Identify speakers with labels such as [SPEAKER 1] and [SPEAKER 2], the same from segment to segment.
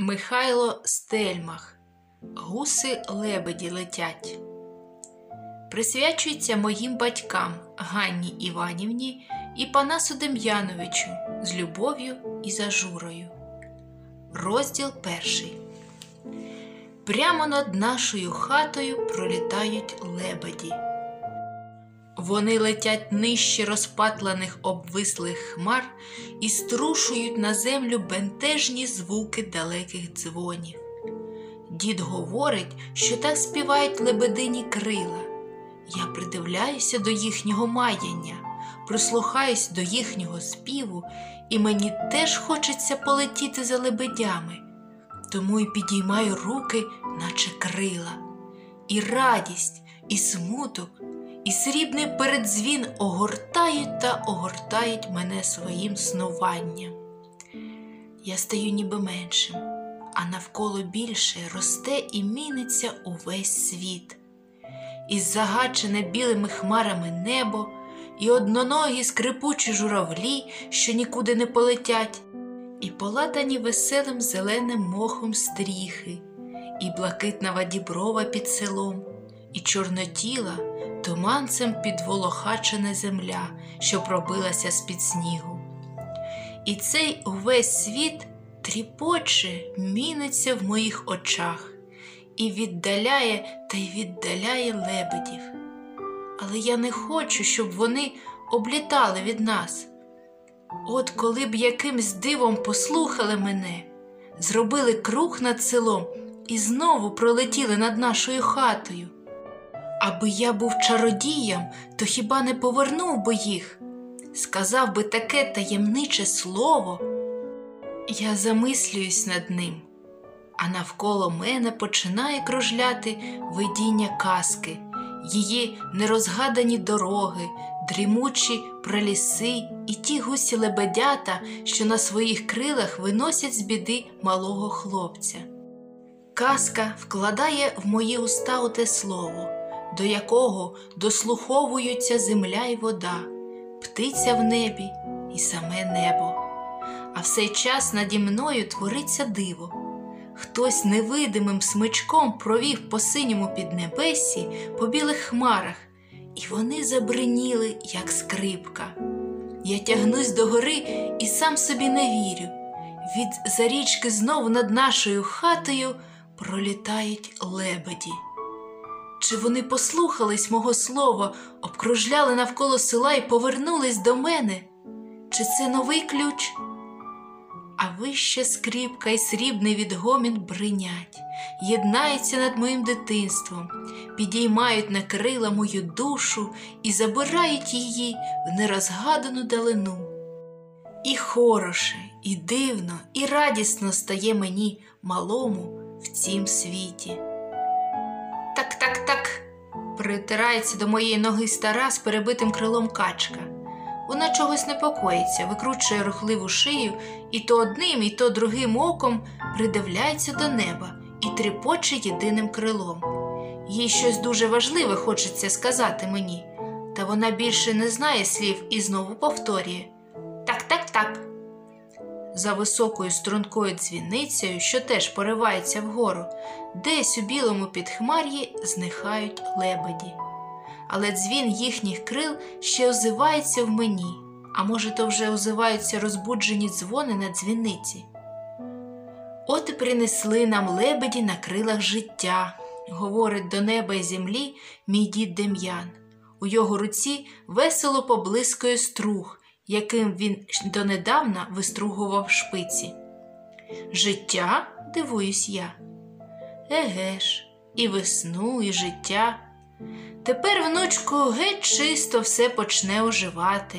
[SPEAKER 1] Михайло Стельмах. Гуси лебеді летять. Присвячується моїм батькам Ганні Іванівні і Панасу Дем'яновичу з любов'ю і зажурою. Розділ перший. Прямо над нашою хатою пролітають лебеді. Вони летять нижче розпатлених обвислих хмар і струшують на землю бентежні звуки далеких дзвонів. Дід говорить, що так співають лебедині крила. Я придивляюся до їхнього маяння, прислухаюсь до їхнього співу, і мені теж хочеться полетіти за лебедями, тому й підіймаю руки, наче крила, і радість, і смуток і срібний передзвін огортають та огортають мене своїм снуванням. Я стаю ніби меншим, а навколо більше росте і міниться увесь світ. І загачене білими хмарами небо, і одноногі скрипучі журавлі, що нікуди не полетять, і полатані веселим зеленим мохом стріхи, і блакитна вадіброва під селом, і чорнотіла туманцем підволохачена земля, що пробилася з-під снігу. І цей увесь світ тріпоче, міниться в моїх очах і віддаляє та й віддаляє лебедів. Але я не хочу, щоб вони облітали від нас. От коли б якимсь дивом послухали мене, зробили круг над селом і знову пролетіли над нашою хатою. Аби я був чародієм, то хіба не повернув би їх? Сказав би таке таємниче слово. Я замислююсь над ним, а навколо мене починає кружляти видіння казки, її нерозгадані дороги, дрімучі проліси і ті гусі лебедята, що на своїх крилах виносять з біди малого хлопця. Казка вкладає в мої уста оте слово до якого дослуховуються земля й вода, птиця в небі і саме небо. А в цей час наді мною твориться диво. Хтось невидимим смичком провів по синьому піднебесі, по білих хмарах, і вони забриніли, як скрипка. Я тягнусь до гори і сам собі не вірю. Від зарічки знов над нашою хатою пролітають лебеді. Чи вони послухались мого слова, обкружляли навколо села і повернулись до мене? Чи це новий ключ? А вище скріпка й срібний відгомін бринять, єднаються над моїм дитинством, підіймають на крила мою душу і забирають її в нерозгадану далину. І хороше, і дивно, і радісно стає мені малому в цім світі. Так, так, так, притирається до моєї ноги стара з перебитим крилом качка. Вона чогось непокоїться, викручує рухливу шию і то одним, і то другим оком придивляється до неба і тріпоче єдиним крилом. Їй щось дуже важливе хочеться сказати мені, та вона більше не знає слів і знову повторює Так, так, так за високою стрункою дзвіницею, що теж поривається вгору, десь у білому підхмар'ї знихають лебеді. Але дзвін їхніх крил ще озивається в мені, а може, то вже озиваються розбуджені дзвони на дзвіниці. От і принесли нам лебеді на крилах життя, говорить до неба і землі мій дід Дем'ян. У його руці весело поблискує струг, яким він донедавна вистругував шпиці. Життя, дивуюсь я. Еге ж, і весну, і життя. Тепер, внучку, геть чисто все почне оживати.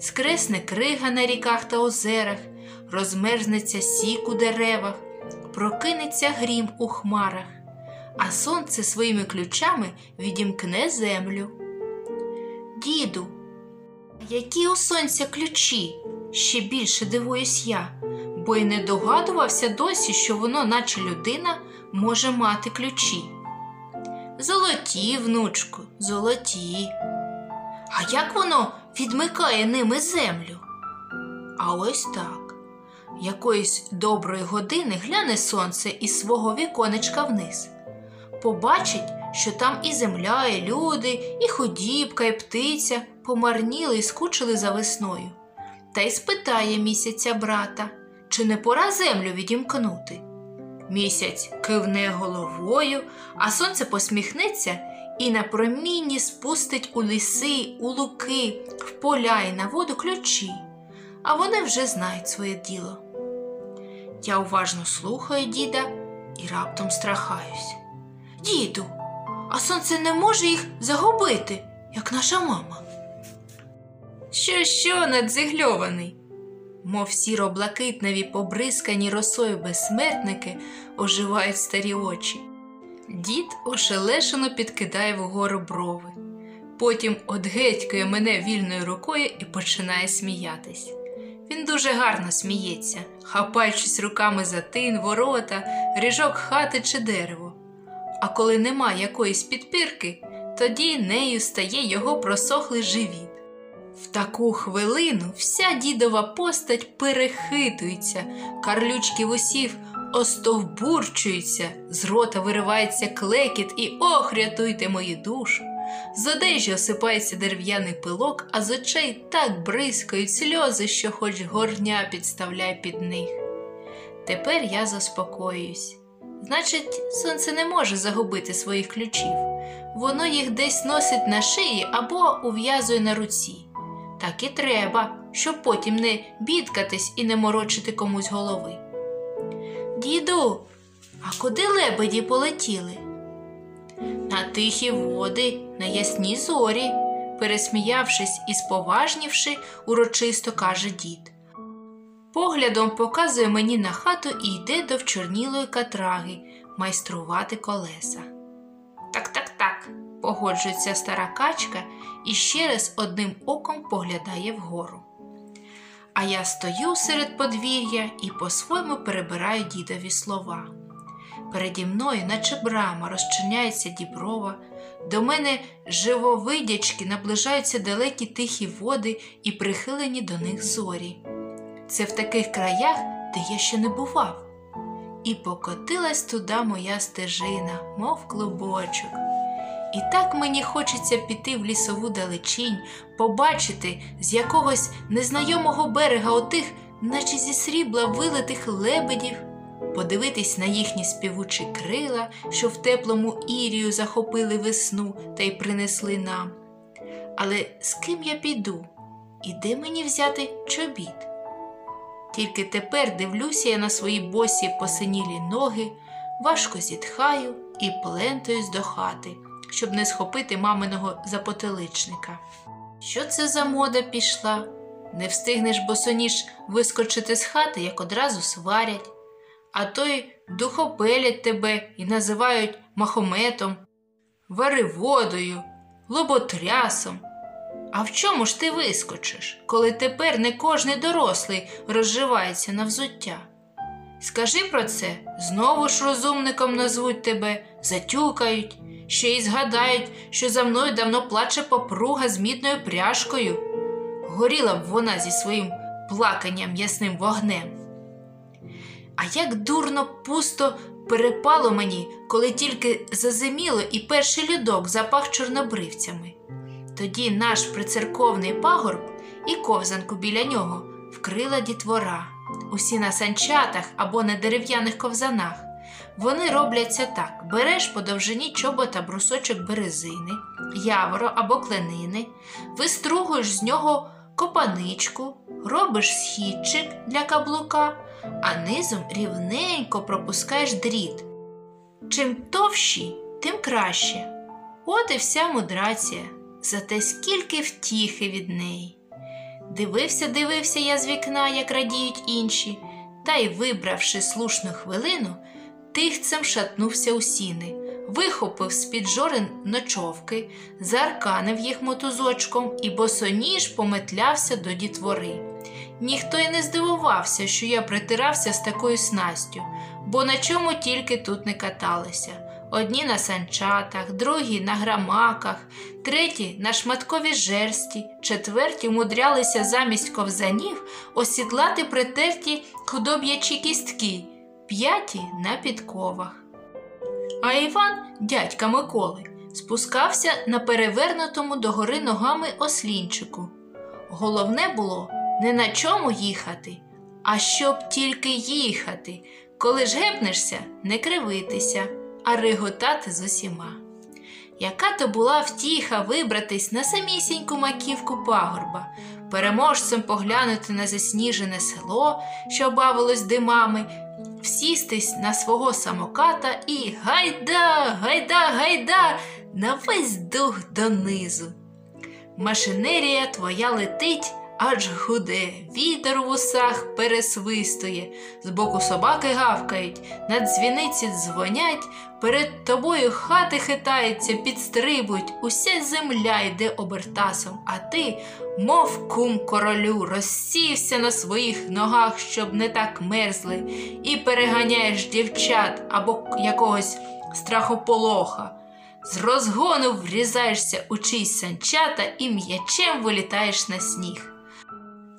[SPEAKER 1] Скресне крига на ріках та озерах, розмерзнеться сік у деревах, прокинеться грім у хмарах, а сонце своїми ключами відімкне землю. Діду, які у сонця ключі? Ще більше дивуюсь я, бо й не догадувався досі, що воно, наче людина, може мати ключі. Золоті, внучку, золоті. А як воно відмикає ними землю? А ось так. якоїсь доброї години гляне сонце із свого віконечка вниз. Побачить, що там і земля, і люди, і худібка, і птиця помарніли і скучили за весною. Та й спитає місяця брата, чи не пора землю відімкнути. Місяць кивне головою, а сонце посміхнеться і на промінні спустить у ліси, у луки, в поля і на воду ключі, а вони вже знають своє діло. Я уважно слухаю діда і раптом страхаюсь. Діду, а сонце не може їх загубити, як наша мама. Що, що, надзигльований? Мов сіро-блакитневі побризкані росою безсмертники оживають старі очі. Дід ошелешено підкидає вгору брови. Потім одгетькає мене вільною рукою і починає сміятись. Він дуже гарно сміється, хапаючись руками за тин, ворота, ріжок хати чи дерево. А коли нема якоїсь підпірки, тоді нею стає його просохлий живіт. В таку хвилину вся дідова постать перехитується, карлючки вусів остовбурчуються, з рота виривається клекіт і ох, рятуйте мою душу. З одежі осипається дерев'яний пилок, а з очей так бризкають сльози, що хоч горня підставляй під них. Тепер я заспокоююсь. Значить, сонце не може загубити своїх ключів. Воно їх десь носить на шиї або ув'язує на руці. Так і треба, щоб потім не бідкатись і не морочити комусь голови. Діду, а куди лебеді полетіли? На тихі води, на ясні зорі, пересміявшись і споважнівши, урочисто каже дід. Поглядом показує мені на хату і йде до вчорнілої катраги майструвати колеса. Так, так, так, погоджується стара качка і ще раз одним оком поглядає вгору. А я стою серед подвір'я і по-своєму перебираю дідові слова. Переді мною, наче брама, розчиняється діброва, до мене живовидячки наближаються далекі тихі води і прихилені до них зорі. Це в таких краях, де я ще не бував. І покотилась туди моя стежина, мов клубочок. І так мені хочеться піти в лісову далечінь, побачити з якогось незнайомого берега отих, наче зі срібла вилитих лебедів, подивитись на їхні співучі крила, що в теплому ірію захопили весну та й принесли нам. Але з ким я піду? І де мені взяти чобіт? Тільки тепер дивлюся я на свої босі посинілі ноги, важко зітхаю і плентаюсь до хати щоб не схопити маминого запотеличника. Що це за мода пішла? Не встигнеш босоніж вискочити з хати, як одразу сварять, а то й духопелять тебе і називають махометом, вариводою, лоботрясом. А в чому ж ти вискочиш, коли тепер не кожний дорослий розживається на взуття? Скажи про це, знову ж розумником назвуть тебе, затюкають ще й згадають, що за мною давно плаче попруга з мідною пряжкою. Горіла б вона зі своїм плаканням ясним вогнем. А як дурно пусто перепало мені, коли тільки зазиміло і перший льодок запах чорнобривцями. Тоді наш прицерковний пагорб і ковзанку біля нього вкрила дітвора, усі на санчатах або на дерев'яних ковзанах. Вони робляться так: береш по довжині чобота брусочок березини, яворо або кленини, вистругуєш з нього копаничку, робиш східчик для каблука, а низом рівненько пропускаєш дріт. Чим товщі, тим краще. От і вся мудрація, зате скільки втіхи від неї. Дивився, дивився я з вікна, як радіють інші, та й, вибравши слушну хвилину, тихцем шатнувся у сіни, вихопив з-під жорен ночовки, зарканив їх мотузочком і босоніж пометлявся до дітвори. Ніхто й не здивувався, що я притирався з такою снастю, бо на чому тільки тут не каталися. Одні на санчатах, другі на грамаках, треті на шматковій жерсті, четверті умудрялися замість ковзанів осідлати притерті худоб'ячі кістки, п'яті на підковах. А Іван, дядька Миколи, спускався на перевернутому догори ногами ослінчику. Головне було не на чому їхати, а щоб тільки їхати. Коли ж гепнешся, не кривитися, а реготати з усіма. Яка то була втіха вибратись на самісіньку маківку пагорба, переможцем поглянути на засніжене село, що бавилось димами, всістись на свого самоката і гайда, гайда, гайда на весь дух донизу. Машинерія твоя летить, аж гуде, вітер у вусах пересвистує, збоку собаки гавкають, на дзвіниці дзвонять, перед тобою хати хитаються, підстрибують, уся земля йде обертасом, а ти, мов кум королю, розсівся на своїх ногах, щоб не так мерзли, і переганяєш дівчат або якогось страхополоха. З розгону врізаєшся у чийсь санчата і м'ячем вилітаєш на сніг.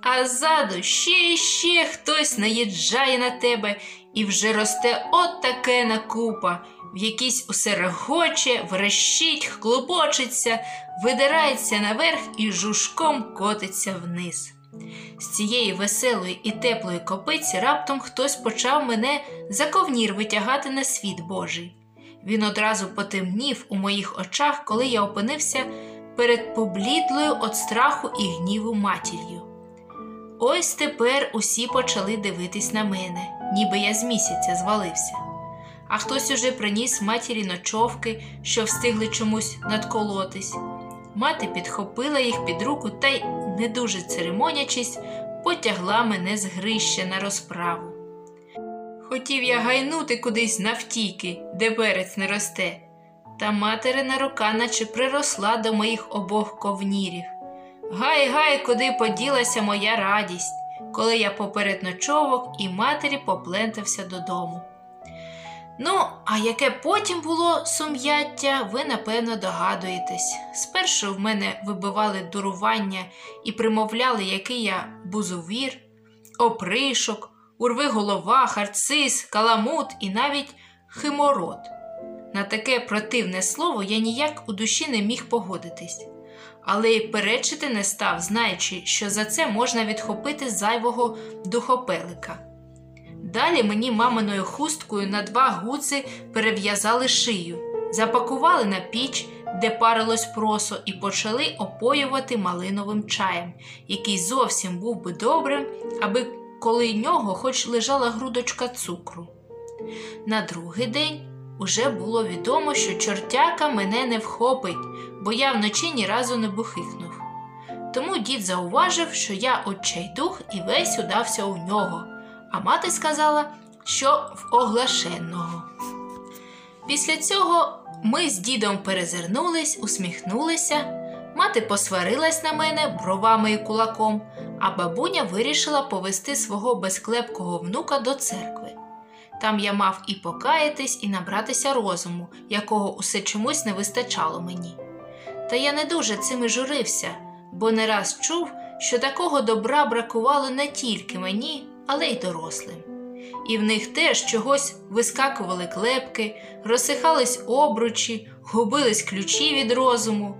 [SPEAKER 1] А ззаду ще ще хтось наїжджає на тебе і вже росте от таке накупа, в якійсь усе регоче, врещить, хлопочеться, видирається наверх і жужком котиться вниз. З цієї веселої і теплої копиці раптом хтось почав мене за ковнір витягати на світ Божий. Він одразу потемнів у моїх очах, коли я опинився перед поблідлою від страху і гніву матір'ю. Ось тепер усі почали дивитись на мене, ніби я з місяця звалився. А хтось уже приніс матірі ночовки, що встигли чомусь надколотись. Мати підхопила їх під руку та й, не дуже церемонячись, потягла мене з грища на розправу. Хотів я гайнути кудись навтіки, де берець не росте, та материна рука наче приросла до моїх обох ковнірів. Гай, гай, куди поділася моя радість, коли я поперед ночовок і матері поплентався додому. Ну, а яке потім було сум'яття, ви напевно догадуєтесь. Спершу в мене вибивали дурування і примовляли, який я бузовір, опришок, урви голова, харцис, каламут і навіть химород. На таке противне слово я ніяк у душі не міг погодитись, але й перечити не став, знаючи, що за це можна відхопити зайвого духопелика. Далі мені маминою хусткою на два гуци перев'язали шию, запакували на піч, де парилось просо, і почали опоювати малиновим чаєм, який зовсім був би добрим, аби коли нього хоч лежала грудочка цукру. На другий день уже було відомо, що чортяка мене не вхопить, бо я вночі ні разу не бухихнув. Тому дід зауважив, що я отчайдух і весь удався у нього, а мати сказала, що в оглашенного. Після цього ми з дідом перезирнулись, усміхнулися. Мати посварилась на мене бровами і кулаком, а бабуня вирішила повести свого безклепкого внука до церкви. Там я мав і покаятись, і набратися розуму, якого усе чомусь не вистачало мені. Та я не дуже цим і журився, бо не раз чув, що такого добра бракувало не тільки мені, але й дорослим. І в них теж чогось вискакували клепки, розсихались обручі, губились ключі від розуму.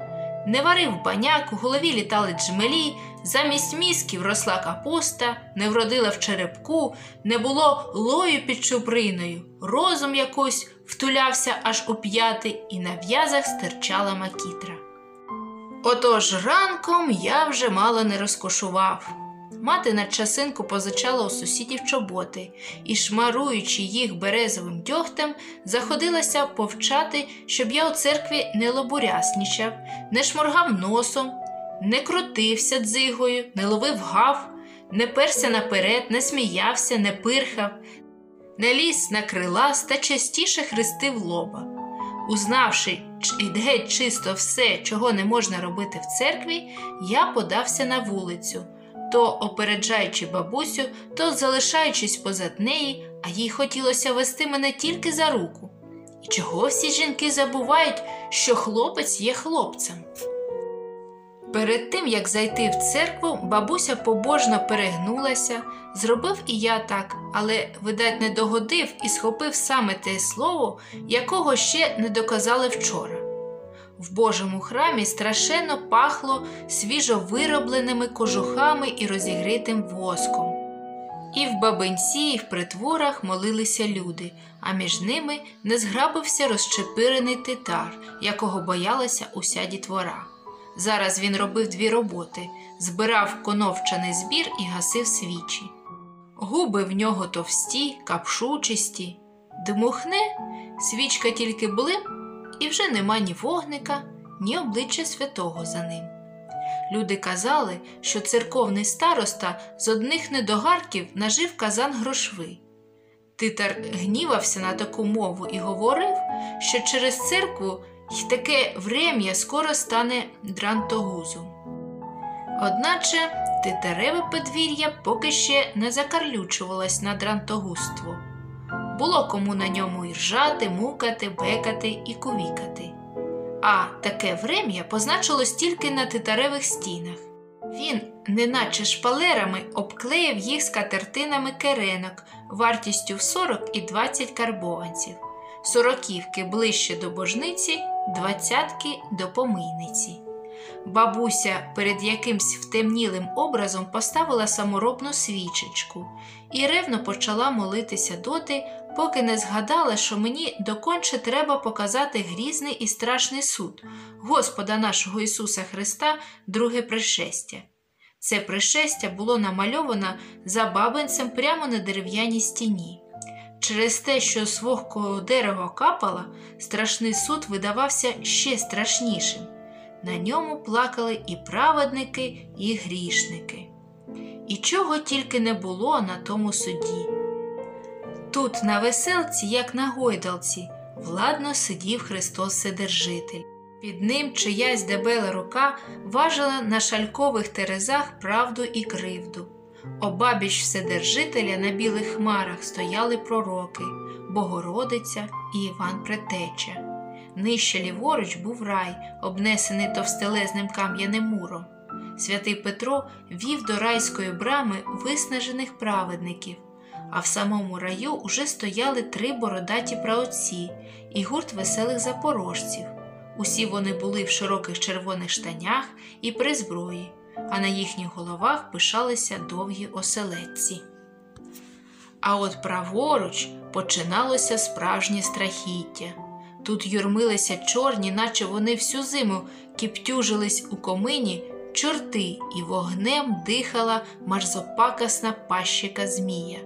[SPEAKER 1] Не варив баняк, у голові літали джмелі, замість мізків росла капуста, не вродила в черепку, не було лою під чуприною, розум якось втулявся аж у п'яти, і на в'язах стирчала макітра. Отож ранком я вже мало не розкошував. Мати на часинку позичала у сусідів чоботи і, шмаруючи їх березовим дьогтем, заходилася повчати, щоб я у церкві не лобуряснічав, не шморгав носом, не крутився дзигою, не ловив гав, не перся наперед, не сміявся, не пирхав, не ліз на крилас та частіше хрестив лоба. Узнавши геть чисто все, чого не можна робити в церкві, я подався на вулицю то опереджаючи бабусю, то залишаючись позад неї, а їй хотілося вести мене тільки за руку. І чого всі жінки забувають, що хлопець є хлопцем? Перед тим, як зайти в церкву, бабуся побожно перегнулася, зробив і я так, але, видать, не догодив і схопив саме те слово, якого ще не доказали вчора. В Божому храмі страшенно пахло свіжо виробленими кожухами і розігрітим воском. І в бабинці, і в притворах молилися люди, а між ними не зграбився розчепирений титар, якого боялася уся дітвора. Зараз він робив дві роботи збирав коновчаний збір і гасив свічі. Губи в нього товсті, капшучисті, дмухне, свічка тільки блим, і вже нема ні вогника, ні обличчя святого за ним. Люди казали, що церковний староста з одних недогарків нажив казан грошви. Титар гнівався на таку мову і говорив, що через церкву й таке врем'я скоро стане дрантогузом. Одначе титареве подвір'я поки ще не закарлючувалось на дрантогузтво. Було кому на ньому і ржати, мукати, бекати і кувікати. А таке врем'я позначилось тільки на титаревих стінах. Він, неначе шпалерами, обклеїв їх скатертинами керенок вартістю в 40 і 20 карбованців, сороківки ближче до божниці, двадцятки до помийниці. Бабуся перед якимсь втемнілим образом поставила саморобну свічечку і ревно почала молитися доти, поки не згадала, що мені доконче треба показати грізний і страшний суд Господа нашого Ісуса Христа, друге пришестя. Це пришестя було намальовано за бабинцем прямо на дерев'яній стіні. Через те, що з вогкого дерева капала, страшний суд видавався ще страшнішим. На ньому плакали і праведники, і грішники. І чого тільки не було на тому суді. Тут, на веселці, як на гойдалці, владно сидів Христос Вседержитель. Під ним чиясь дебела рука важила на шалькових терезах правду і кривду. Обабіч Вседержителя на білих хмарах стояли пророки, Богородиця і Іван Претеча. Нижче ліворуч був рай, обнесений товстелезним кам'яним муром. Святий Петро вів до райської брами виснажених праведників, а в самому раю уже стояли три бородаті праотці і гурт веселих запорожців. Усі вони були в широких червоних штанях і при зброї, а на їхніх головах пишалися довгі оселедці. А от праворуч починалося справжнє страхіття. Тут юрмилися чорні, наче вони всю зиму кіптюжились у комині, чорти і вогнем дихала марзопакасна пащика Змія.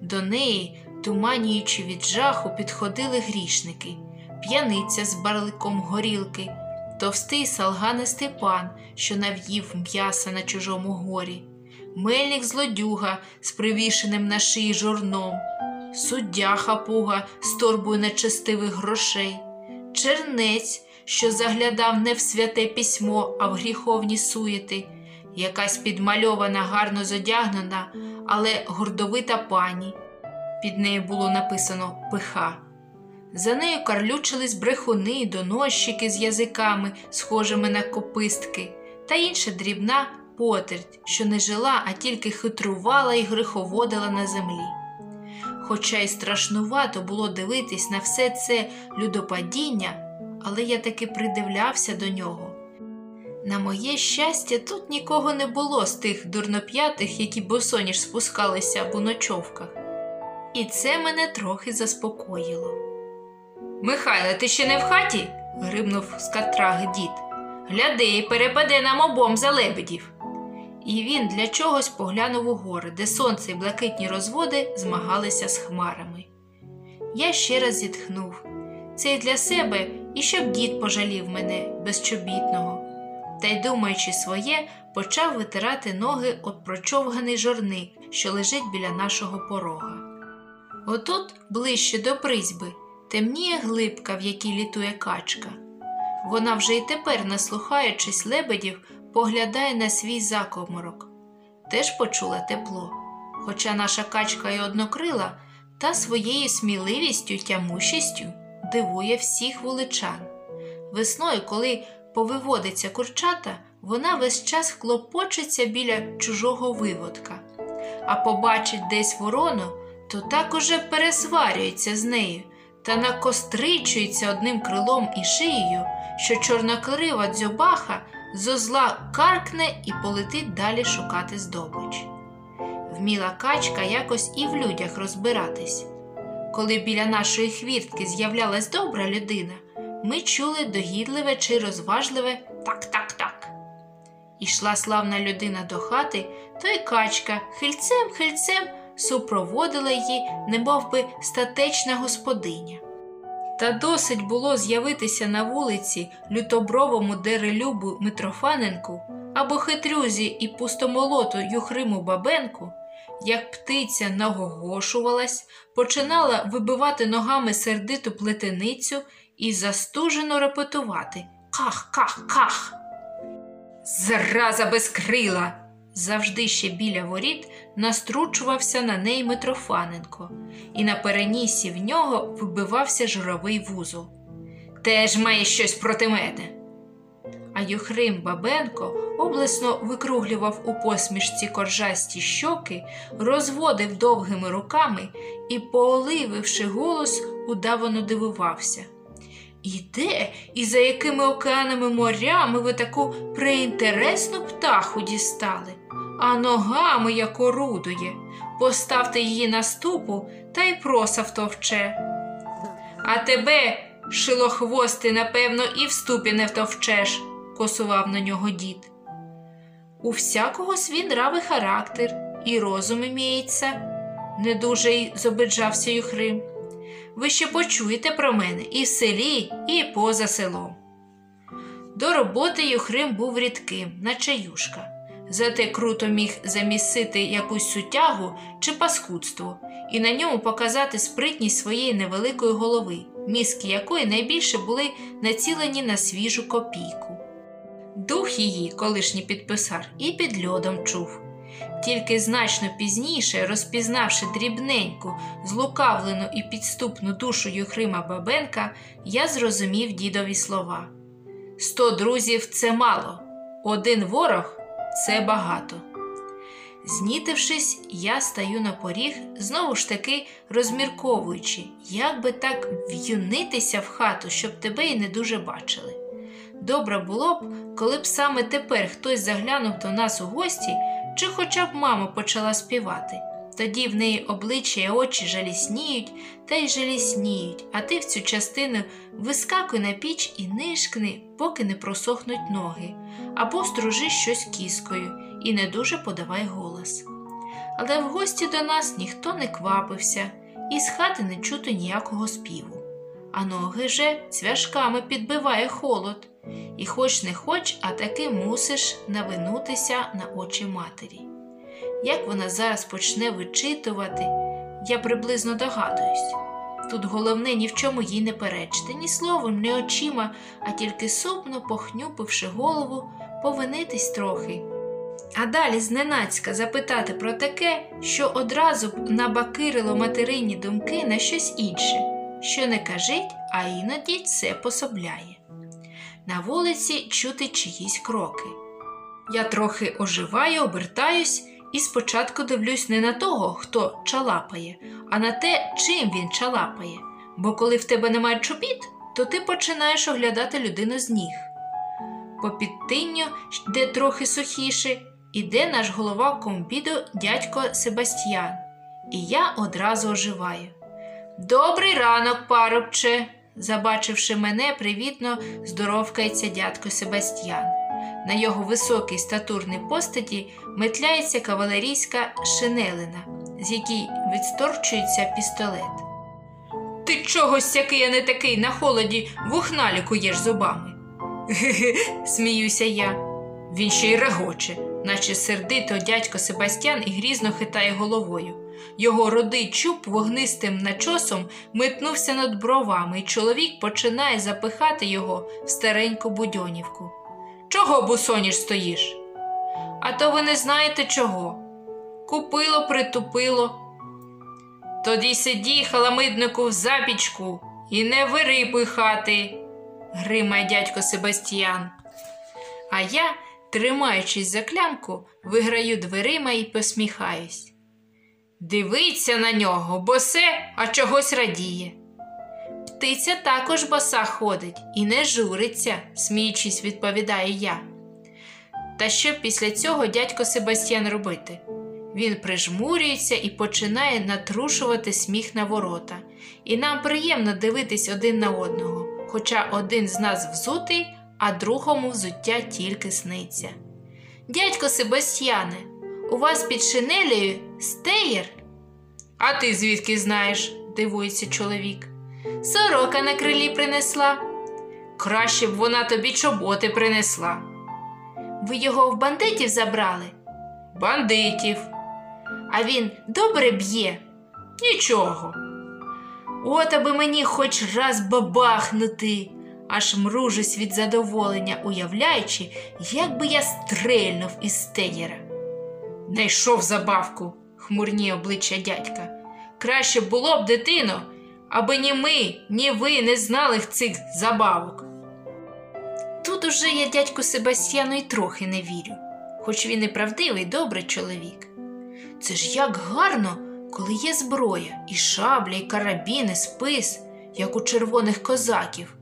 [SPEAKER 1] До неї, туманіючи від жаху, підходили грішники, п'яниця з барликом горілки, товстий салгани Степан, що нав'їв м'яса на чужому горі, мельник злодюга з привішеним на шиї жорном суддя хапуга з торбою нечестивих грошей, чернець, що заглядав не в святе письмо, а в гріховні суєти, якась підмальована, гарно зодягнена, але гордовита пані. Під нею було написано пиха. За нею карлючились брехуни, доносчики з язиками, схожими на копистки, та інша дрібна потерть, що не жила, а тільки хитрувала і греховодила на землі хоча й страшнувато було дивитись на все це людопадіння, але я таки придивлявся до нього. На моє щастя, тут нікого не було з тих дурноп'ятих, які босоніж спускалися в ночовках. І це мене трохи заспокоїло. Михайле, ти ще не в хаті? гримнув з катраги дід. Гляди, перепаде нам обом за лебедів і він для чогось поглянув у гори, де сонце і блакитні розводи змагалися з хмарами. Я ще раз зітхнув це й для себе, і щоб дід пожалів мене безчобітного. Та й, думаючи своє, почав витирати ноги от прочовганий жорник, що лежить біля нашого порога. Отут, ближче до призьби, темніє глибка, в якій літує качка. Вона вже й тепер, наслухаючись лебедів, поглядає на свій закоморок. Теж почула тепло. Хоча наша качка й однокрила, та своєю сміливістю тямущістю дивує всіх вуличан. Весною, коли повиводиться курчата, вона весь час хлопочеться біля чужого виводка, а побачить десь ворону, то так уже пересварюється з нею та накостричується одним крилом і шиєю, що чорнокрива дзьобаха зо зла каркне і полетить далі шукати здобич. Вміла качка якось і в людях розбиратись. Коли біля нашої хвіртки з'являлась добра людина, ми чули догідливе чи розважливе так, так, так. Ішла славна людина до хати, то й качка хильцем-хильцем супроводила її, немов би статечна господиня. Та досить було з'явитися на вулиці лютобровому дерелюбу Митрофаненку або хитрюзі і пустомолоту Юхриму Бабенку, як птиця нагогошувалась, починала вибивати ногами сердиту плетеницю і застужено репетувати Ках, ках, ках. Зараза без крила! Завжди ще біля воріт настручувався на неї Митрофаненко, і на перенісі в нього вибивався журовий вузол. Теж має щось проти мене. А Юхрим Бабенко облесно викруглював у посмішці коржасті щоки, розводив довгими руками і, поолививши голос, удавано дивувався. І де і за якими океанами морями ви таку преінтересну птаху дістали, а ногами як орудує. Поставте її на ступу та й проса втовче. А тебе, шилохвости, напевно, і в ступі не втовчеш, косував на нього дід. У всякого свій нрави характер і розум іміється, не дуже й зобиджався Юхрим. Ви ще почуєте про мене і в селі, і поза селом. До роботи Юхрим був рідким, наче юшка. Зате круто міг замісити якусь сутягу чи паскудство і на ньому показати спритність своєї невеликої голови, мізки якої найбільше були націлені на свіжу копійку. Дух її, колишній підписар, і під льодом чув. Тільки значно пізніше, розпізнавши дрібненьку, злукавлену і підступну душу Юхрима Бабенка, я зрозумів дідові слова: Сто друзів це мало, один ворог це багато. Знітившись, я стаю на поріг, знову ж таки розмірковуючи, як би так в'юнитися в хату, щоб тебе і не дуже бачили. Добре було б, коли б саме тепер хтось заглянув до нас у гості, чи хоча б мама почала співати. Тоді в неї обличчя і очі жалісніють та й жалісніють, а ти в цю частину вискакуй на піч і нишкни, поки не просохнуть ноги, або стружи щось кіскою і не дуже подавай голос. Але в гості до нас ніхто не квапився, і з хати не чути ніякого співу. А ноги же цвяшками підбиває холод, і хоч не хоч, а таки мусиш навинутися на очі матері. Як вона зараз почне вичитувати, я приблизно догадуюсь. Тут головне ні в чому їй не перечити, ні словом, ні очима, а тільки супно, похнюпивши голову, повинитись трохи. А далі зненацька запитати про таке, що одразу б набакирило материнні думки на щось інше, що не кажіть, а іноді це пособляє. На вулиці чути чиїсь кроки. Я трохи оживаю, обертаюсь і спочатку дивлюсь не на того, хто чалапає, а на те, чим він чалапає. Бо коли в тебе немає чобіт, то ти починаєш оглядати людину з ніг. По підтинню, де трохи сухіше, іде наш голова комбіду дядько Себастьян, і я одразу оживаю. Добрий ранок, парубче! Забачивши мене, привітно здоровкається дядько Себастьян. На його високій статурній постаті метляється кавалерійська шинелина, з якій відсторчується пістолет. Ти чогось який я не такий на холоді вухна лікуєш зубами. Ге-ге, сміюся я. Він ще й регоче, наче сердито дядько Себастьян і грізно хитає головою. Його рудий чуб вогнистим начосом метнувся над бровами, і чоловік починає запихати його в стареньку будьонівку. Чого, бусоніж, стоїш? А то ви не знаєте чого. Купило, притупило. Тоді сиді, халамиднику, в запічку, і не вирипуй хати, гримає дядько Себастьян. А я, тримаючись за клямку, виграю дверима і посміхаюсь. Дивиться на нього, босе, а чогось радіє. Птиця також боса ходить і не журиться, сміючись, відповідаю я. Та що після цього дядько Себастьян робити? Він прижмурюється і починає натрушувати сміх на ворота. І нам приємно дивитись один на одного, хоча один з нас взутий, а другому взуття тільки сниться. Дядько Себастьяне, у вас під шинелею стеєр? А ти звідки знаєш? дивується чоловік. Сорока на крилі принесла. Краще б вона тобі чоботи принесла. Ви його в бандитів забрали? Бандитів. А він добре б'є? Нічого. От аби мені хоч раз бабахнути, аж мружусь від задоволення, уявляючи, як би я стрельнув із стеєра. Не йшов забавку, хмурніє обличчя дядька. Краще було б, дитино, аби ні ми, ні ви не знали цих забавок. Тут уже я дядьку Себастьяну й трохи не вірю, хоч він і правдивий, добрий чоловік. Це ж як гарно, коли є зброя, і шабля, і карабін, і спис, як у червоних козаків.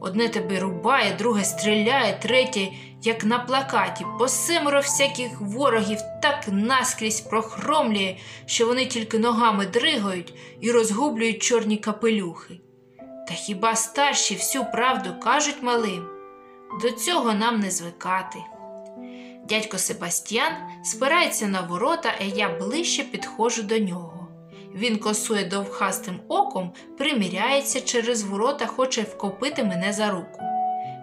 [SPEAKER 1] Одне тебе рубає, друге стріляє, третє, як на плакаті, по семеро всяких ворогів так наскрізь прохромлює, що вони тільки ногами дригають і розгублюють чорні капелюхи. Та хіба старші всю правду кажуть малим? До цього нам не звикати. Дядько Себастьян спирається на ворота, а я ближче підходжу до нього. Він косує довхастим оком, приміряється через ворота, хоче вкопити мене за руку.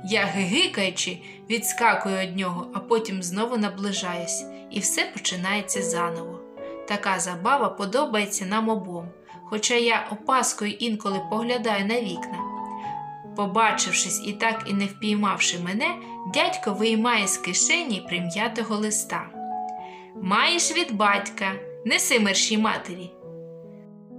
[SPEAKER 1] Я, гигикаючи, відскакую від нього, а потім знову наближаюсь, і все починається заново. Така забава подобається нам обом, хоча я опаскою інколи поглядаю на вікна. Побачившись і так і не впіймавши мене, дядько виймає з кишені прим'ятого листа. Маєш від батька, неси мерші матері.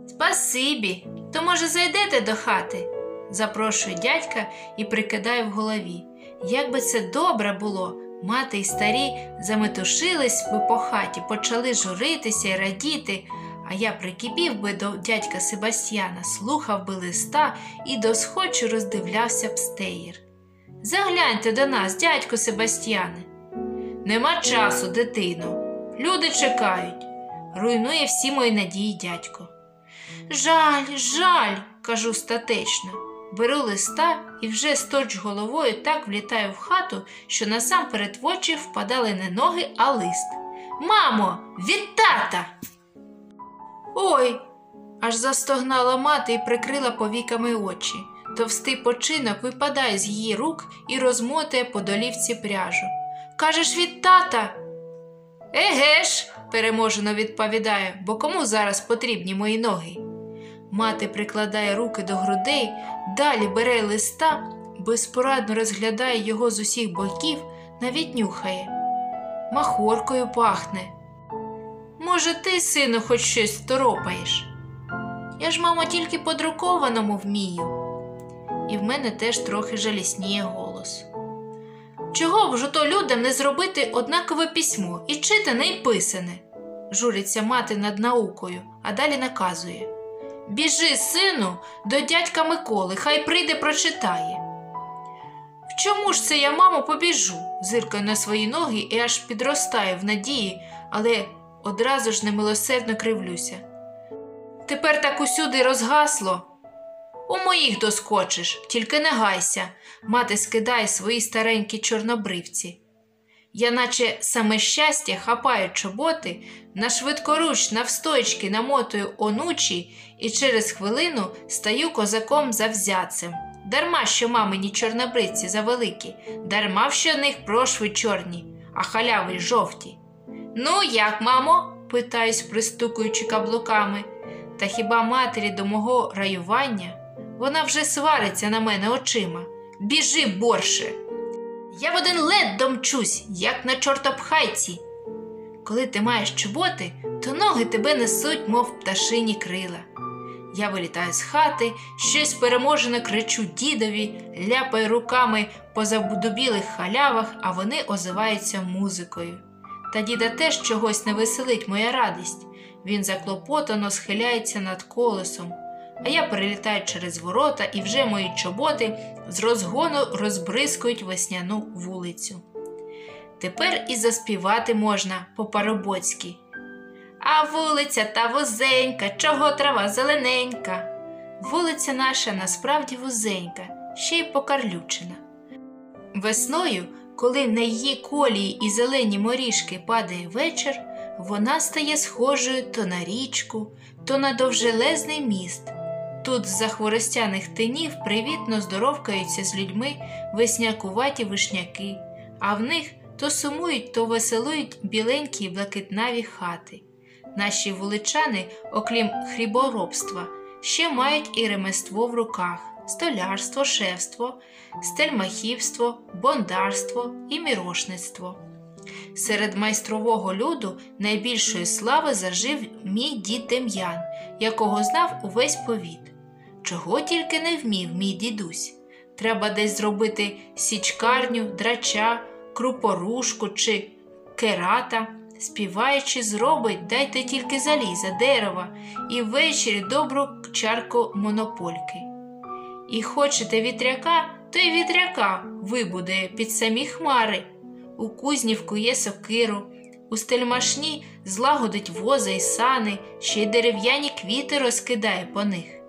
[SPEAKER 1] Спасибі, то, може, зайдете до хати? Запрошує дядька і прикидає в голові. Як би це добре було, мати й старі заметушились би по хаті, почали журитися й радіти, а я прикипів би до дядька Себастьяна, слухав би листа і досхочу роздивлявся б стеєр. Загляньте до нас, дядько Себастьяне. Нема часу, дитино. Люди чекають. Руйнує всі мої надії дядько. Жаль, жаль, кажу статечно. Беру листа і вже сточ головою так влітаю в хату, що насамперед в очі впадали не ноги, а лист. Мамо, від тата! Ой. аж застогнала мати і прикрила повіками очі. Товстий починок випадає з її рук і розмотує по долівці пряжу. Кажеш від тата? Еге ж, переможено відповідає, бо кому зараз потрібні мої ноги? Мати прикладає руки до грудей, далі бере листа, безпорадно розглядає його з усіх боків, навіть нюхає. Махоркою пахне. Може, ти, сину, хоч щось торопаєш? Я ж, мамо, тільки по друкованому вмію. І в мене теж трохи жалісніє голос. Чого ж ото людям не зробити однакове письмо і читане, і писане? журиться мати над наукою, а далі наказує. Біжи, сину, до дядька Миколи, хай прийде прочитає. В чому ж це я, мамо, побіжу? зиркаю на свої ноги і аж підростаю в надії, але одразу ж немилосердно кривлюся. Тепер так усюди розгасло. У моїх доскочиш, тільки не гайся, мати скидає свої старенькі чорнобривці. Я, наче саме щастя, хапаю чоботи, на швидкоруч навстоячки намотую онучі і через хвилину стаю козаком завзяцем. Дарма, що мамині чорнобривці завеликі, дарма що них прошви чорні, а халяви жовті. Ну, як, мамо? питаюсь, пристукуючи каблуками. Та хіба матері до мого раювання? Вона вже свариться на мене очима. Біжи, борше. Я в один лед домчусь, як на чортопхайці. Коли ти маєш чоботи, то ноги тебе несуть, мов пташині крила. Я вилітаю з хати, щось переможено кричу дідові, ляпаю руками по забудобілих халявах, а вони озиваються музикою. Та діда теж чогось не веселить моя радість. Він заклопотано схиляється над колесом, а я перелітаю через ворота, і вже мої чоботи з розгону розбризкують весняну вулицю. Тепер і заспівати можна по-парубоцьки. А вулиця та вузенька, чого трава зелененька. Вулиця наша насправді вузенька, ще й покарлючена. Весною, коли на її колії і зелені моріжки падає вечір, вона стає схожою то на річку, то на довжелезний міст. Тут з-за хворостяних тинів привітно здоровкаються з людьми веснякуваті вишняки, а в них то сумують, то веселують біленькі й блакитнаві хати. Наші вуличани, окрім хліборобства, ще мають і ремество в руках столярство, шефство, стельмахівство, бондарство і мірошництво. Серед майстрового люду найбільшої слави зажив мій дід Дем'ян, якого знав увесь повіт. Чого тільки не вмів мій дідусь. Треба десь зробити січкарню, драча, крупорушку чи керата. Співаючи, зробить, дайте тільки заліза, дерева і ввечері добру чарку монопольки. І хочете вітряка, то й вітряка вибуде під самі хмари. У кузні вкує сокиру, у стельмашні злагодить воза й сани, ще й дерев'яні квіти розкидає по них.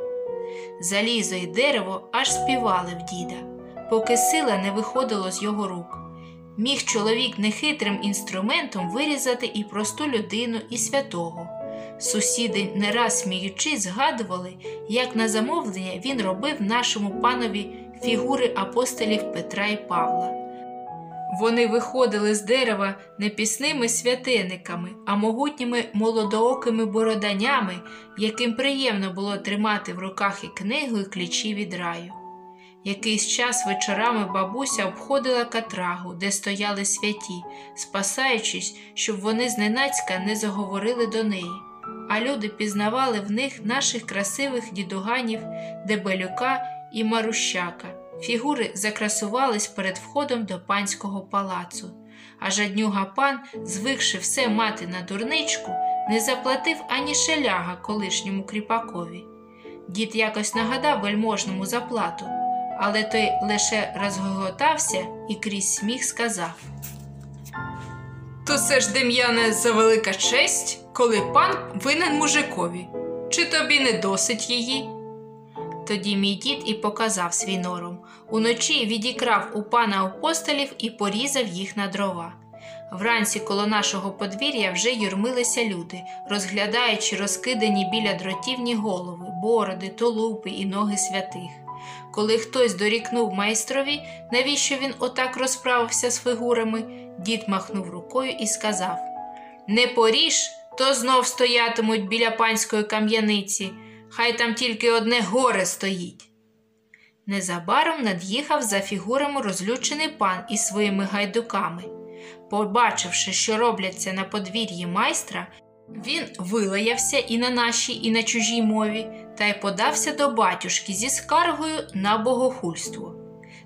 [SPEAKER 1] Залізо й дерево аж співали в діда, поки сила не виходила з його рук. Міг чоловік нехитрим інструментом вирізати і просту людину, і святого. Сусіди, не раз сміючись, згадували, як на замовлення він робив нашому панові фігури апостолів Петра і Павла. Вони виходили з дерева не пісними святениками, а могутніми молодоокими бороданями, яким приємно було тримати в руках і книгу, і ключі від раю. Якийсь час вечорами бабуся обходила катрагу, де стояли святі, спасаючись, щоб вони зненацька не заговорили до неї, а люди пізнавали в них наших красивих дідуганів Дебелюка і Марущака. Фігури закрасувались перед входом до панського палацу, а жаднюга пан, звикши все мати на дурничку, не заплатив ані шеляга колишньому кріпакові. Дід якось нагадав вельможному заплату але той лише розгоготався і крізь сміх сказав То це ж, Дем'яне, за велика честь, коли пан винен мужикові. Чи тобі не досить її? Тоді мій дід і показав свій нором. Уночі відікрав у пана апостолів і порізав їх на дрова. Вранці коло нашого подвір'я вже юрмилися люди, розглядаючи розкидані біля дротівні голови, бороди, тулупи і ноги святих. Коли хтось дорікнув майстрові, навіщо він отак розправився з фігурами, дід махнув рукою і сказав Не поріж, то знов стоятимуть біля панської кам'яниці, хай там тільки одне горе стоїть. Незабаром над'їхав за фігурами розлючений пан із своїми гайдуками. Побачивши, що робляться на подвір'ї майстра, він вилаявся і на нашій, і на чужій мові, та й подався до батюшки зі скаргою на богохульство.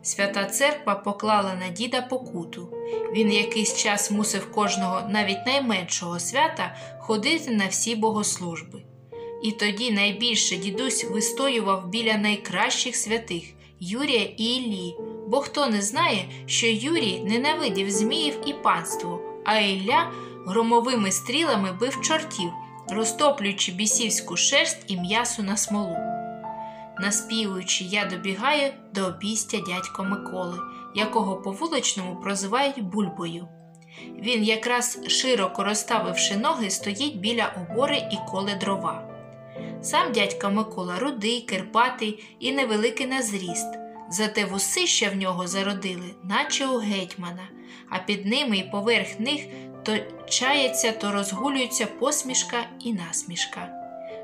[SPEAKER 1] Свята церква поклала на діда покуту. Він якийсь час мусив кожного, навіть найменшого свята, ходити на всі богослужби. І тоді найбільше дідусь вистоював біля найкращих святих Юрія і Іллі, бо хто не знає, що Юрій ненавидів Зміїв і панство, а Ілля громовими стрілами бив чортів, розтоплюючи бісівську шерсть і м'ясо на смолу. Наспівуючи, я добігаю до обійстя дядька Миколи, якого по вуличному прозивають бульбою. Він, якраз широко розставивши ноги, стоїть біля обори і коле дрова. Сам дядька Микола рудий, кирпатий і невеликий на зріст, зате вусища в нього зародили, наче у гетьмана, а під ними і поверх них то чається, то розгулюється посмішка і насмішка.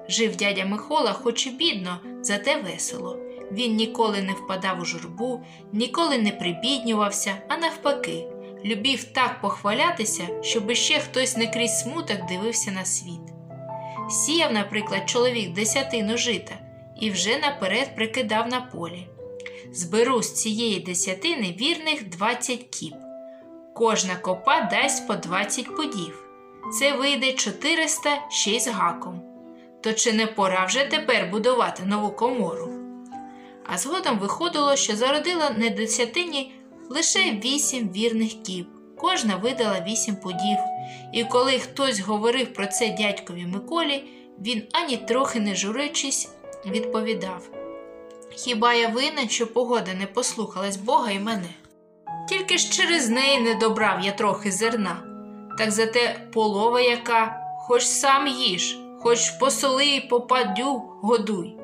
[SPEAKER 1] Жив дядя Микола, хоч і бідно, зате весело. Він ніколи не впадав у журбу, ніколи не прибіднювався, а навпаки, любів так похвалятися, щоб ще хтось не крізь смуток дивився на світ. Сіяв, наприклад, чоловік десятину жита і вже наперед прикидав на полі. Зберу з цієї десятини вірних 20 кіп. Кожна копа дасть по 20 подів. Це вийде 406 гаком. То чи не пора вже тепер будувати нову комору? А згодом виходило, що зародила на десятині лише вісім вірних кіп. Кожна видала вісім подів. І коли хтось говорив про це дядькові Миколі, він ані трохи не журичись, відповідав: Хіба я винен, що погода не послухалась Бога і мене? Тільки ж через неї не добрав я трохи зерна. Так зате полова яка, хоч сам їж, хоч посоли й попадю годуй.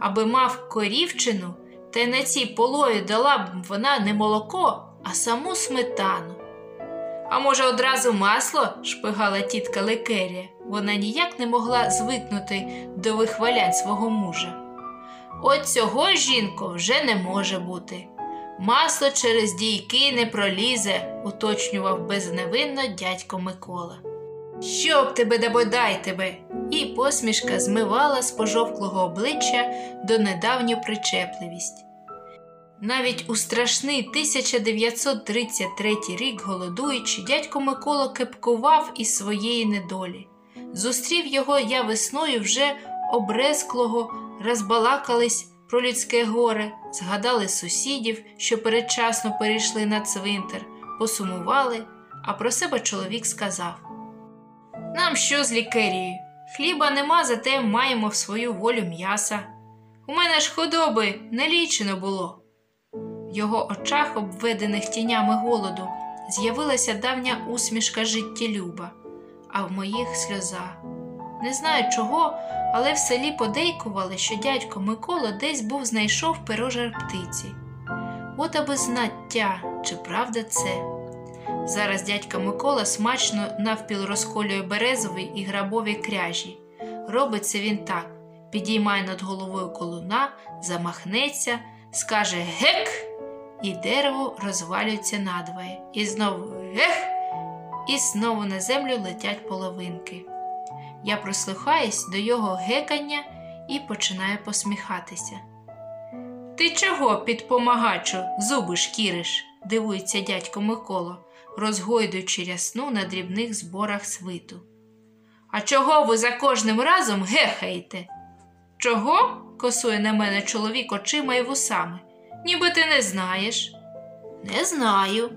[SPEAKER 1] Аби мав корівчину, та й на цій полові дала б вона не молоко, а саму сметану. А може, одразу масло? шпигала тітка Лекерія. Вона ніяк не могла звикнути до вихвалянь свого мужа. От цього, жінко, вже не може бути. Масло через дійки не пролізе, уточнював безневинно дядько Микола. Щоб тебе да бодай тебе! І посмішка змивала з пожовклого обличчя до недавню причепливість. Навіть у страшний 1933 рік голодуючи, дядько Микола кепкував із своєї недолі. Зустрів його я весною вже обрезклого, розбалакались про людське горе, згадали сусідів, що передчасно перейшли на цвинтар, посумували, а про себе чоловік сказав: Нам що з лікерією? Хліба нема, зате маємо в свою волю м'яса. У мене ж худоби не лічено було. В його очах, обведених тінями голоду, з'явилася давня усмішка життєлюба, а в моїх сльоза. Не знаю чого, але в селі подейкували, що дядько Микола десь був знайшов перо жар птиці. От аби знаття, чи правда це. Зараз дядька Микола смачно навпіл розколює березові і грабові кряжі. Робить це він так: підіймає над головою колуна, замахнеться, скаже гек, і дерево розвалюється надвоє. І знову гех, і знову на землю летять половинки. Я прислухаюсь до його гекання і починаю посміхатися. Ти чого, підпомагачу, зуби шкіриш? дивується дядько Микола, розгойдуючи рясну на дрібних зборах свиту. А чого ви за кожним разом гехаєте? Чого? косує на мене чоловік очима і вусами. Ніби ти не знаєш. Не знаю.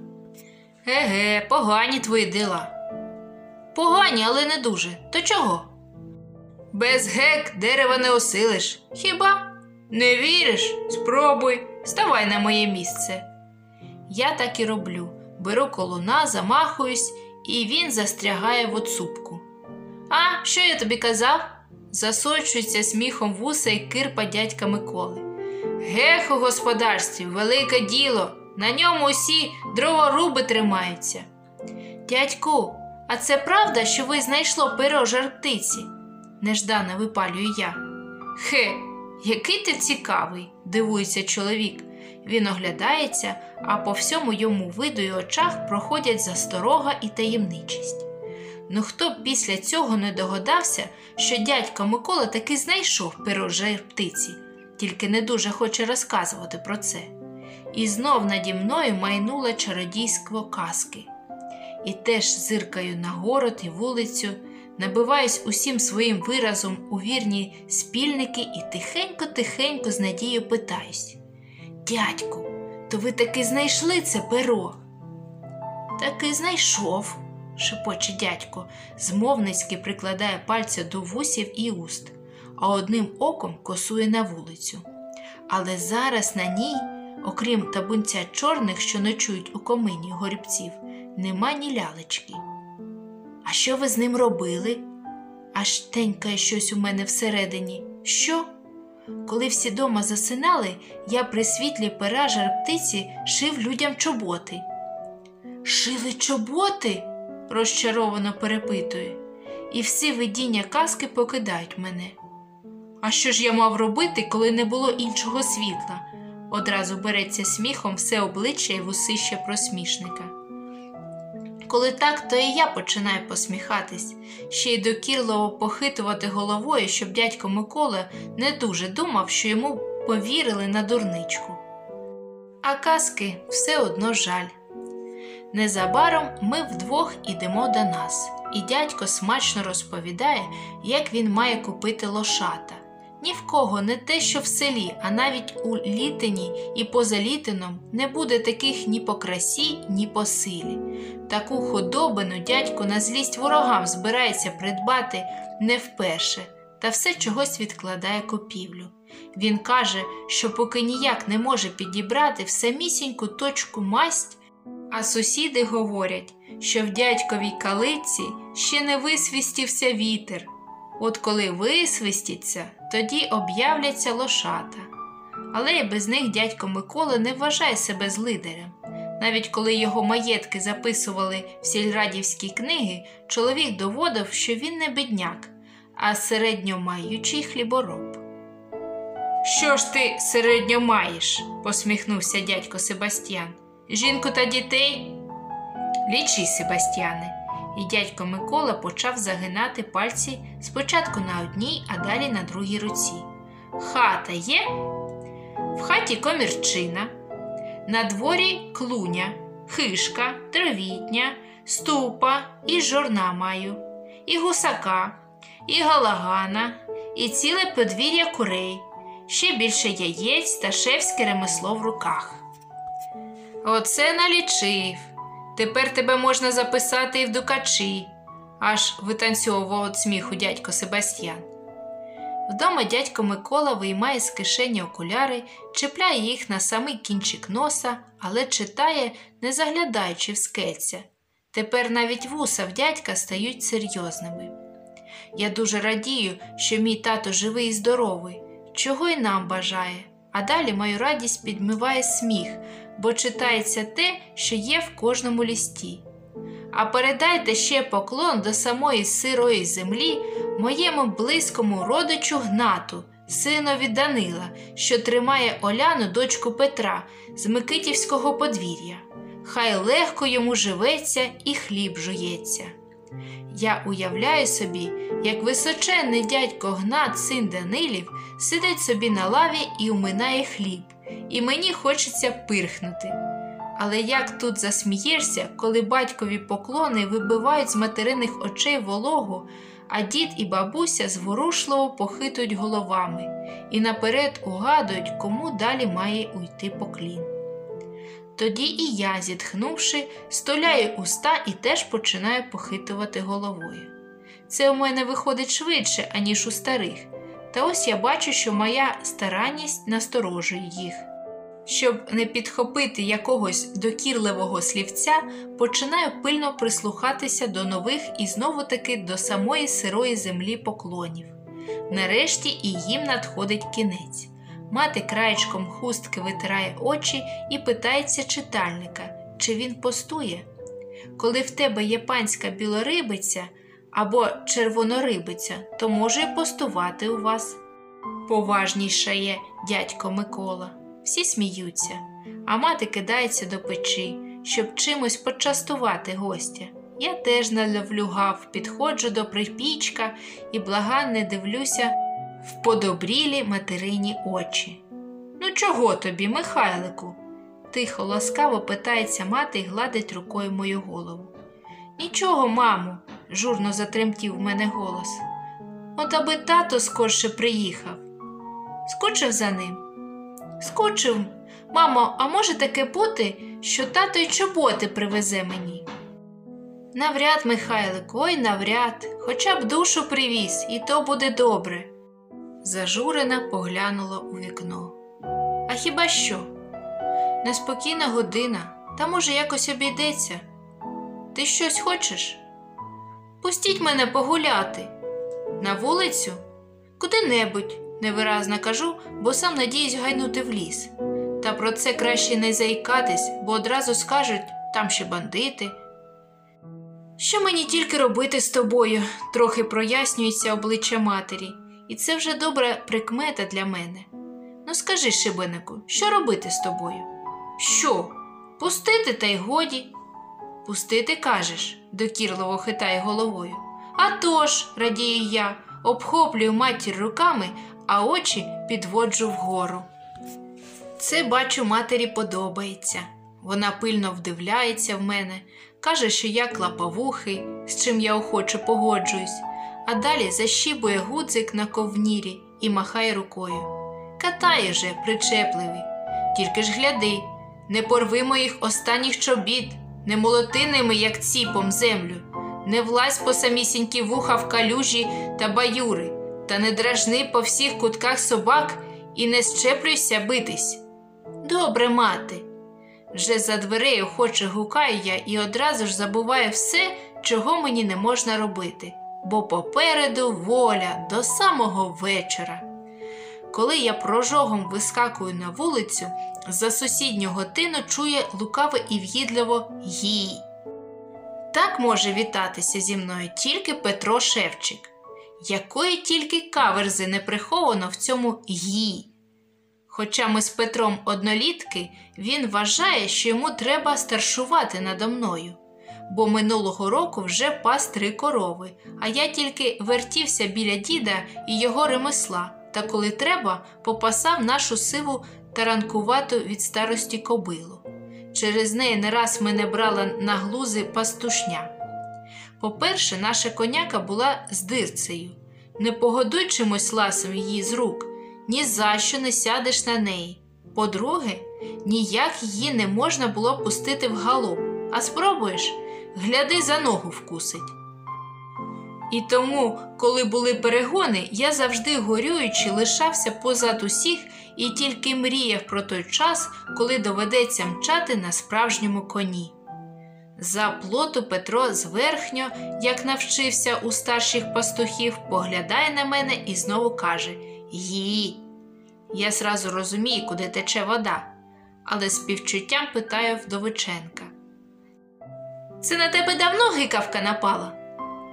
[SPEAKER 1] Еге, погані твої дела. Погані, але не дуже. То чого? Без гек дерева не осилиш. Хіба? Не віриш? Спробуй, ставай на моє місце. Я так і роблю. Беру колуна, замахуюсь, і він застрягає в оцупку. А, що я тобі казав? засочується сміхом вуса і кирпа дядька Миколи. Гех у господарстві, велике діло, на ньому усі дроворуби тримаються. Дядьку, а це правда, що ви знайшло перо жар птиці? неждано випалюю я. Хе, який ти цікавий, дивується чоловік. Він оглядається, а по всьому йому виду і очах проходять засторога і таємничість. Ну хто б після цього не догадався, що дядько Микола таки знайшов перо жар птиці, тільки не дуже хоче розказувати про це. І знов наді мною майнула чародійство казки. І теж зиркаю на город і вулицю, набиваюсь усім своїм виразом у вірні спільники і тихенько-тихенько з надією питаюсь: Дядьку, то ви таки знайшли це перо? Таки знайшов, шепоче дядько, змовницьки прикладає пальця до вусів і уст, а одним оком косує на вулицю. Але зараз на ній, окрім табунця чорних, що ночують у комині горібців, нема ні лялечки. А що ви з ним робили? Аж тенькає щось у мене всередині. Що? Коли всі дома засинали, я при світлі пера жар птиці шив людям чоботи. Шили чоботи? розчаровано перепитує, і всі видіння казки покидають мене. А що ж я мав робити, коли не було іншого світла? Одразу береться сміхом все обличчя і вусище просмішника. Коли так, то і я починаю посміхатись, ще й докірливо похитувати головою, щоб дядько Микола не дуже думав, що йому повірили на дурничку. А казки все одно жаль. Незабаром ми вдвох ідемо до нас, і дядько смачно розповідає, як він має купити лошата. Ні в кого не те, що в селі, а навіть у літині і поза літином не буде таких ні по красі, ні по силі. Таку худобину дядько на злість ворогам збирається придбати не вперше, та все чогось відкладає купівлю. Він каже, що поки ніяк не може підібрати в самісіньку точку масть, а сусіди говорять, що в дядьковій калиці ще не висвістівся вітер. От коли висвистіться, тоді об'являться лошата. Але й без них дядько Микола не вважає себе злидерем. Навіть коли його маєтки записували в сільрадівські книги, чоловік доводив, що він не бідняк, а середньомаючий хлібороб. Що ж ти середньо маєш? посміхнувся дядько Себастьян. Жінку та дітей? Лічи, Себастьяне. І дядько Микола почав загинати пальці спочатку на одній, а далі на другій руці. Хата є? В хаті комірчина, на дворі клуня, хишка, травітня, ступа і жорна маю, і гусака, і галагана, і ціле подвір'я курей, ще більше яєць та шевське ремесло в руках. Оце налічив. Тепер тебе можна записати і в дукачі, аж витанцьовував від сміху дядько Себастьян. Вдома дядько Микола виймає з кишені окуляри, чіпляє їх на самий кінчик носа, але читає, не заглядаючи в скельця. Тепер навіть вуса в дядька стають серйозними. Я дуже радію, що мій тато живий і здоровий, чого й нам бажає, а далі мою радість підмиває сміх, бо читається те, що є в кожному лісті. А передайте ще поклон до самої сирої землі моєму близькому родичу Гнату, синові Данила, що тримає Оляну, дочку Петра, з Микитівського подвір'я. Хай легко йому живеться і хліб жується. Я уявляю собі, як височенний дядько Гнат, син Данилів, сидить собі на лаві і уминає хліб, і мені хочеться пирхнути. Але як тут засмієшся, коли батькові поклони вибивають з материних очей вологу, а дід і бабуся зворушливо похитують головами і наперед угадують, кому далі має уйти поклін. Тоді і я, зітхнувши, столяю уста і теж починаю похитувати головою. Це у мене виходить швидше, аніж у старих, та ось я бачу, що моя старанність насторожує їх. Щоб не підхопити якогось докірливого слівця, починаю пильно прислухатися до нових і знову таки до самої сирої землі поклонів. Нарешті і їм надходить кінець. Мати краєчком хустки витирає очі і питається читальника, чи він постує. Коли в тебе є панська білорибиця або червонорибиця, то може й постувати у вас. Поважнішає дядько Микола. Всі сміються, а мати кидається до печі, щоб чимось почастувати гостя. Я теж наловлюгав, підходжу до припічка і благанне дивлюся в подобрілі материні очі. Ну, чого тобі, Михайлику? тихо, ласкаво питається мати і гладить рукою мою голову. Нічого, мамо, журно затремтів в мене голос. От аби тато скорше приїхав. Скучив за ним. Скучив. Мамо, а може таке бути, що тато й чоботи привезе мені? Навряд, Михайлику, ой навряд, хоча б душу привіз, і то буде добре. Зажурена поглянула у вікно. А хіба що? Неспокійна година, та може якось обійдеться. Ти щось хочеш? Пустіть мене погуляти. На вулицю? Куди-небудь, невиразно кажу, бо сам надіюсь гайнути в ліс. Та про це краще не заїкатись, бо одразу скажуть там ще бандити. Що мені тільки робити з тобою? трохи прояснюється обличчя матері, і це вже добра прикмета для мене. Ну скажи, шибенику, що робити з тобою? Що? Пустити та й годі? Пустити кажеш, докірливо хитає головою. «А тож», – радію я, обхоплюю матір руками, а очі підводжу вгору. Це, бачу, матері подобається. Вона пильно вдивляється в мене, каже, що я клапавухий, з чим я охоче погоджуюсь, а далі защібує гудзик на ковнірі і махає рукою. Катає же, причепливий. Тільки ж гляди, не порви моїх останніх чобіт, не молоти ними, як ціпом, землю, не влазь по самісінькі вуха в калюжі та баюри, та не дражни по всіх кутках собак і не щеплюйся битись. Добре, мати. Вже за дверей охоче гукаю я і одразу ж забуваю все, чого мені не можна робити, бо попереду воля до самого вечора. Коли я прожогом вискакую на вулицю, за сусіднього тину чує лукаве і в'їдливо «Їй». Так може вітатися зі мною тільки Петро Шевчик. Якої тільки каверзи не приховано в цьому «їй». Хоча ми з Петром однолітки, він вважає, що йому треба старшувати надо мною, бо минулого року вже пас три корови, а я тільки вертівся біля діда і його ремесла, та коли треба, попасав нашу сиву таранкувату від старості кобилу. Через неї не раз мене брала на глузи пастушня. По-перше, наша коняка була з дирцею. Не погодуй чимось ласом її з рук, ні за що не сядеш на неї. По-друге, ніяк її не можна було пустити в галоп, а спробуєш, гляди за ногу вкусить. І тому, коли були перегони, я завжди горюючи лишався позад усіх і тільки мріяв про той час, коли доведеться мчати на справжньому коні. За плоту Петро зверхньо, як навчився у старших пастухів, поглядає на мене і знову каже Ї. Я зразу розумію, куди тече вода, але співчуттям питаю вдовиченка. Це на тебе давно гикавка напала?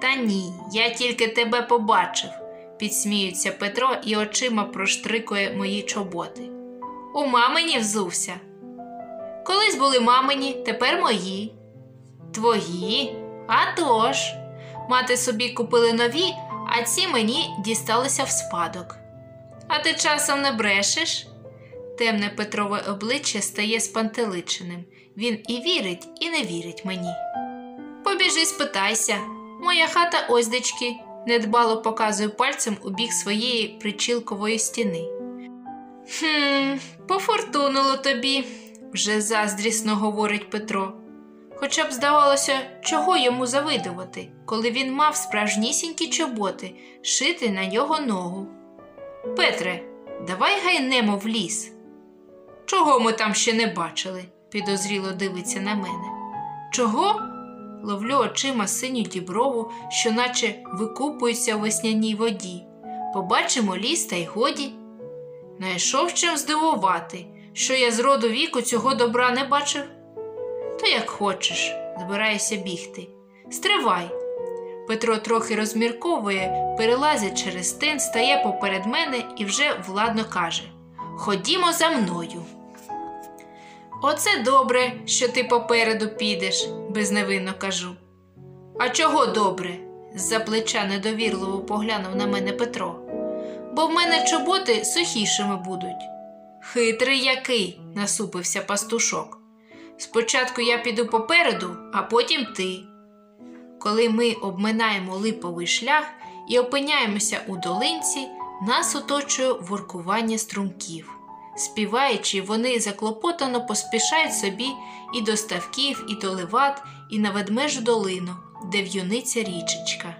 [SPEAKER 1] Та ні, я тільки тебе побачив, підсміюється Петро і очима проштрикує мої чоботи. У мамині взувся. Колись були мамині, тепер мої. Твої? А тож. Мати собі купили нові, а ці мені дісталися в спадок. А ти часом не брешеш? Темне Петрове обличчя стає спантеличеним. Він і вірить, і не вірить мені. Побіжи, спитайся. Моя хата ось дечки, недбало показую пальцем у бік своєї причілкової стіни. Хм, пофортунило тобі, вже заздрісно говорить Петро. Хоча б здавалося, чого йому завидувати, коли він мав справжнісінькі чоботи шити на його ногу. Петре, давай гайнемо в ліс. Чого ми там ще не бачили? підозріло дивиться на мене. Чого? Ловлю очима синю діброву, що наче викупується в весняній воді. Побачимо ліс та й годі. Найшов чим здивувати, що я з роду віку цього добра не бачив. То як хочеш, збираюся бігти. Стривай. Петро трохи розмірковує, перелазить через тин, стає поперед мене і вже владно каже Ходімо за мною. Оце добре, що ти попереду підеш, безневинно кажу. А чого добре? з-за плеча недовірливо поглянув на мене Петро. Бо в мене чоботи сухішими будуть. Хитрий який, насупився пастушок. Спочатку я піду попереду, а потім ти. Коли ми обминаємо липовий шлях і опиняємося у долинці, нас оточує воркування струмків. Співаючи, вони заклопотано поспішають собі і до ставків, і до леват, і на ведмежу долину, де в'юниться річечка.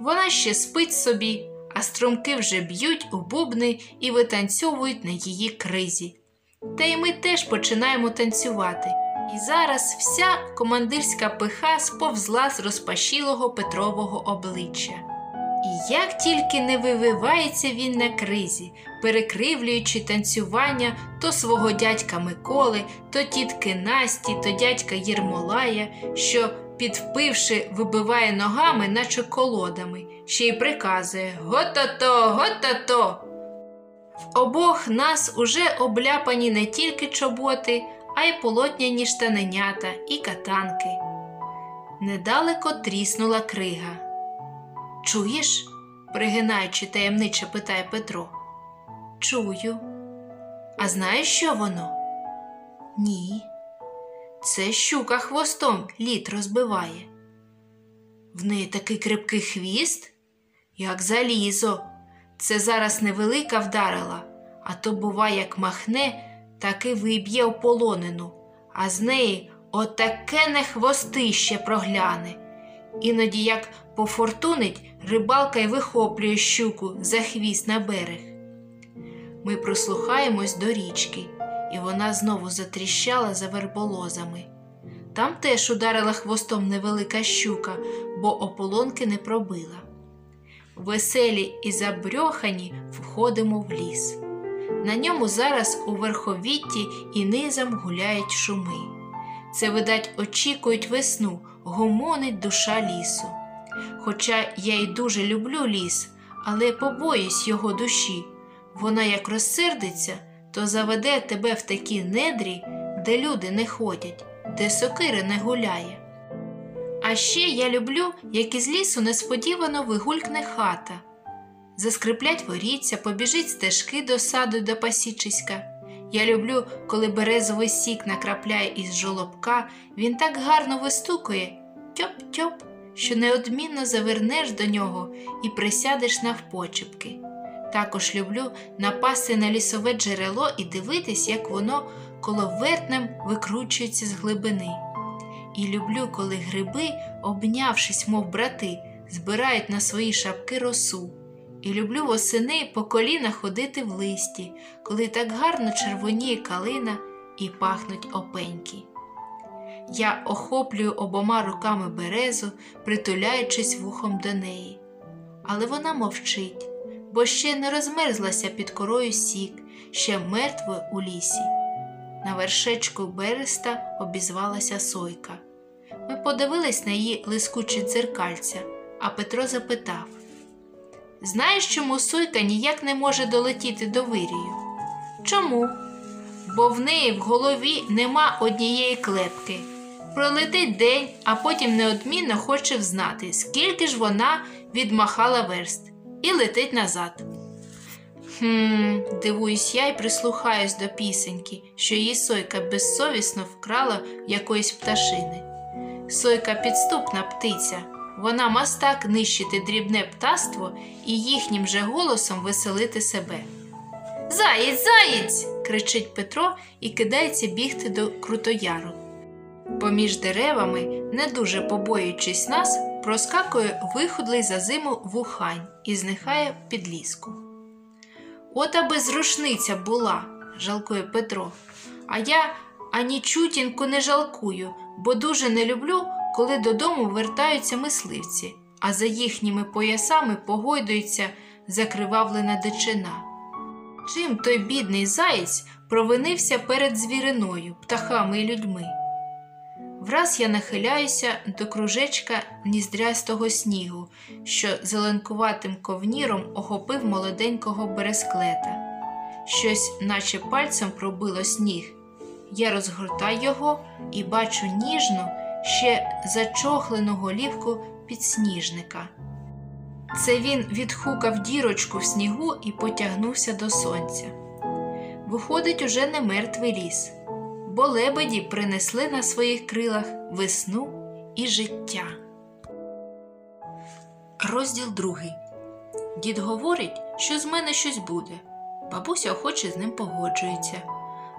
[SPEAKER 1] Вона ще спить собі, а струмки вже б'ють у бубни і витанцьовують на її кризі. Та й ми теж починаємо танцювати. І зараз вся командирська пиха сповзла з розпашілого Петрового обличчя. І як тільки не вививається він на кризі, перекривлюючи танцювання то свого дядька Миколи, то тітки Насті, то дядька Єрмолая, що, підвпивши, вибиває ногами, наче колодами, ще й приказує Го-то-то. В обох нас уже обляпані не тільки чоботи, а й полотняні штаненята і катанки. недалеко тріснула крига. Чуєш? пригинаючи таємниче питає Петро. Чую. А знаєш, що воно? Ні. Це щука хвостом лід розбиває. В неї такий крепкий хвіст, як залізо. Це зараз невелика вдарила, а то, бува, як махне, так і виб'є ополонину, а з неї отаке не хвостище прогляне. Іноді, як пофортунить, рибалка й вихоплює щуку за хвіст на берег. Ми прослухаємось до річки, і вона знову затріщала за верболозами. Там теж ударила хвостом невелика щука, бо ополонки не пробила. Веселі і забрьохані входимо в ліс. На ньому зараз у верховітті і низом гуляють шуми. Це, видать, очікують весну, гомонить душа лісу. Хоча я й дуже люблю ліс, але побоюсь його душі. Вона як розсердиться, то заведе тебе в такі недрі, де люди не ходять, де сокири не гуляє. А ще я люблю, як із лісу несподівано вигулькне хата. Заскриплять воріться, побіжить стежки до саду до пасічиська. Я люблю, коли березовий сік накрапляє із жолобка, він так гарно вистукує тьоп-тьоп, що неодмінно завернеш до нього і присядеш навпочепки. Також люблю напасти на лісове джерело і дивитись, як воно коловертнем викручується з глибини. І люблю, коли гриби, обнявшись, мов брати, збирають на свої шапки росу. І люблю восени по коліна ходити в листі, коли так гарно червоніє калина і пахнуть опеньки. Я охоплюю обома руками березу, притуляючись вухом до неї. Але вона мовчить, бо ще не розмерзлася під корою сік, ще мертвою у лісі. На вершечку береста обізвалася сойка. Ми подивились на її лискучі дзеркальця, а Петро запитав Знаєш, чому сойка ніяк не може долетіти до вирію? Чому? Бо в неї в голові нема однієї клепки. Пролетить день, а потім неодмінно хоче взнати, скільки ж вона відмахала верст, і летить назад. Хм, дивуюсь я і прислухаюсь до пісеньки, що її сойка безсовісно вкрала якоїсь пташини. Сойка підступна птиця, вона мастак нищити дрібне птаство і їхнім же голосом веселити себе. Заєць, заєць! кричить Петро і кидається бігти до Крутояру. Поміж деревами, не дуже побоюючись нас, проскакує виходлий за зиму вухань і зникає під ліску. От аби зрушниця була, жалкує Петро. А я ані чутінку не жалкую, бо дуже не люблю, коли додому вертаються мисливці, а за їхніми поясами погойдується закривавлена дичина. Чим той бідний заєць провинився перед звіриною, птахами і людьми? Враз я нахиляюся до кружечка ніздрястого снігу, що зеленкуватим ковніром охопив молоденького бересклета. Щось, наче пальцем пробило сніг. Я розгортаю його і бачу ніжну, ще зачохлену голівку підсніжника. Це він відхукав дірочку в снігу і потягнувся до сонця. Виходить, уже не мертвий ліс бо лебеді принесли на своїх крилах весну і життя. Розділ другий. Дід говорить, що з мене щось буде. Бабуся охоче з ним погоджується.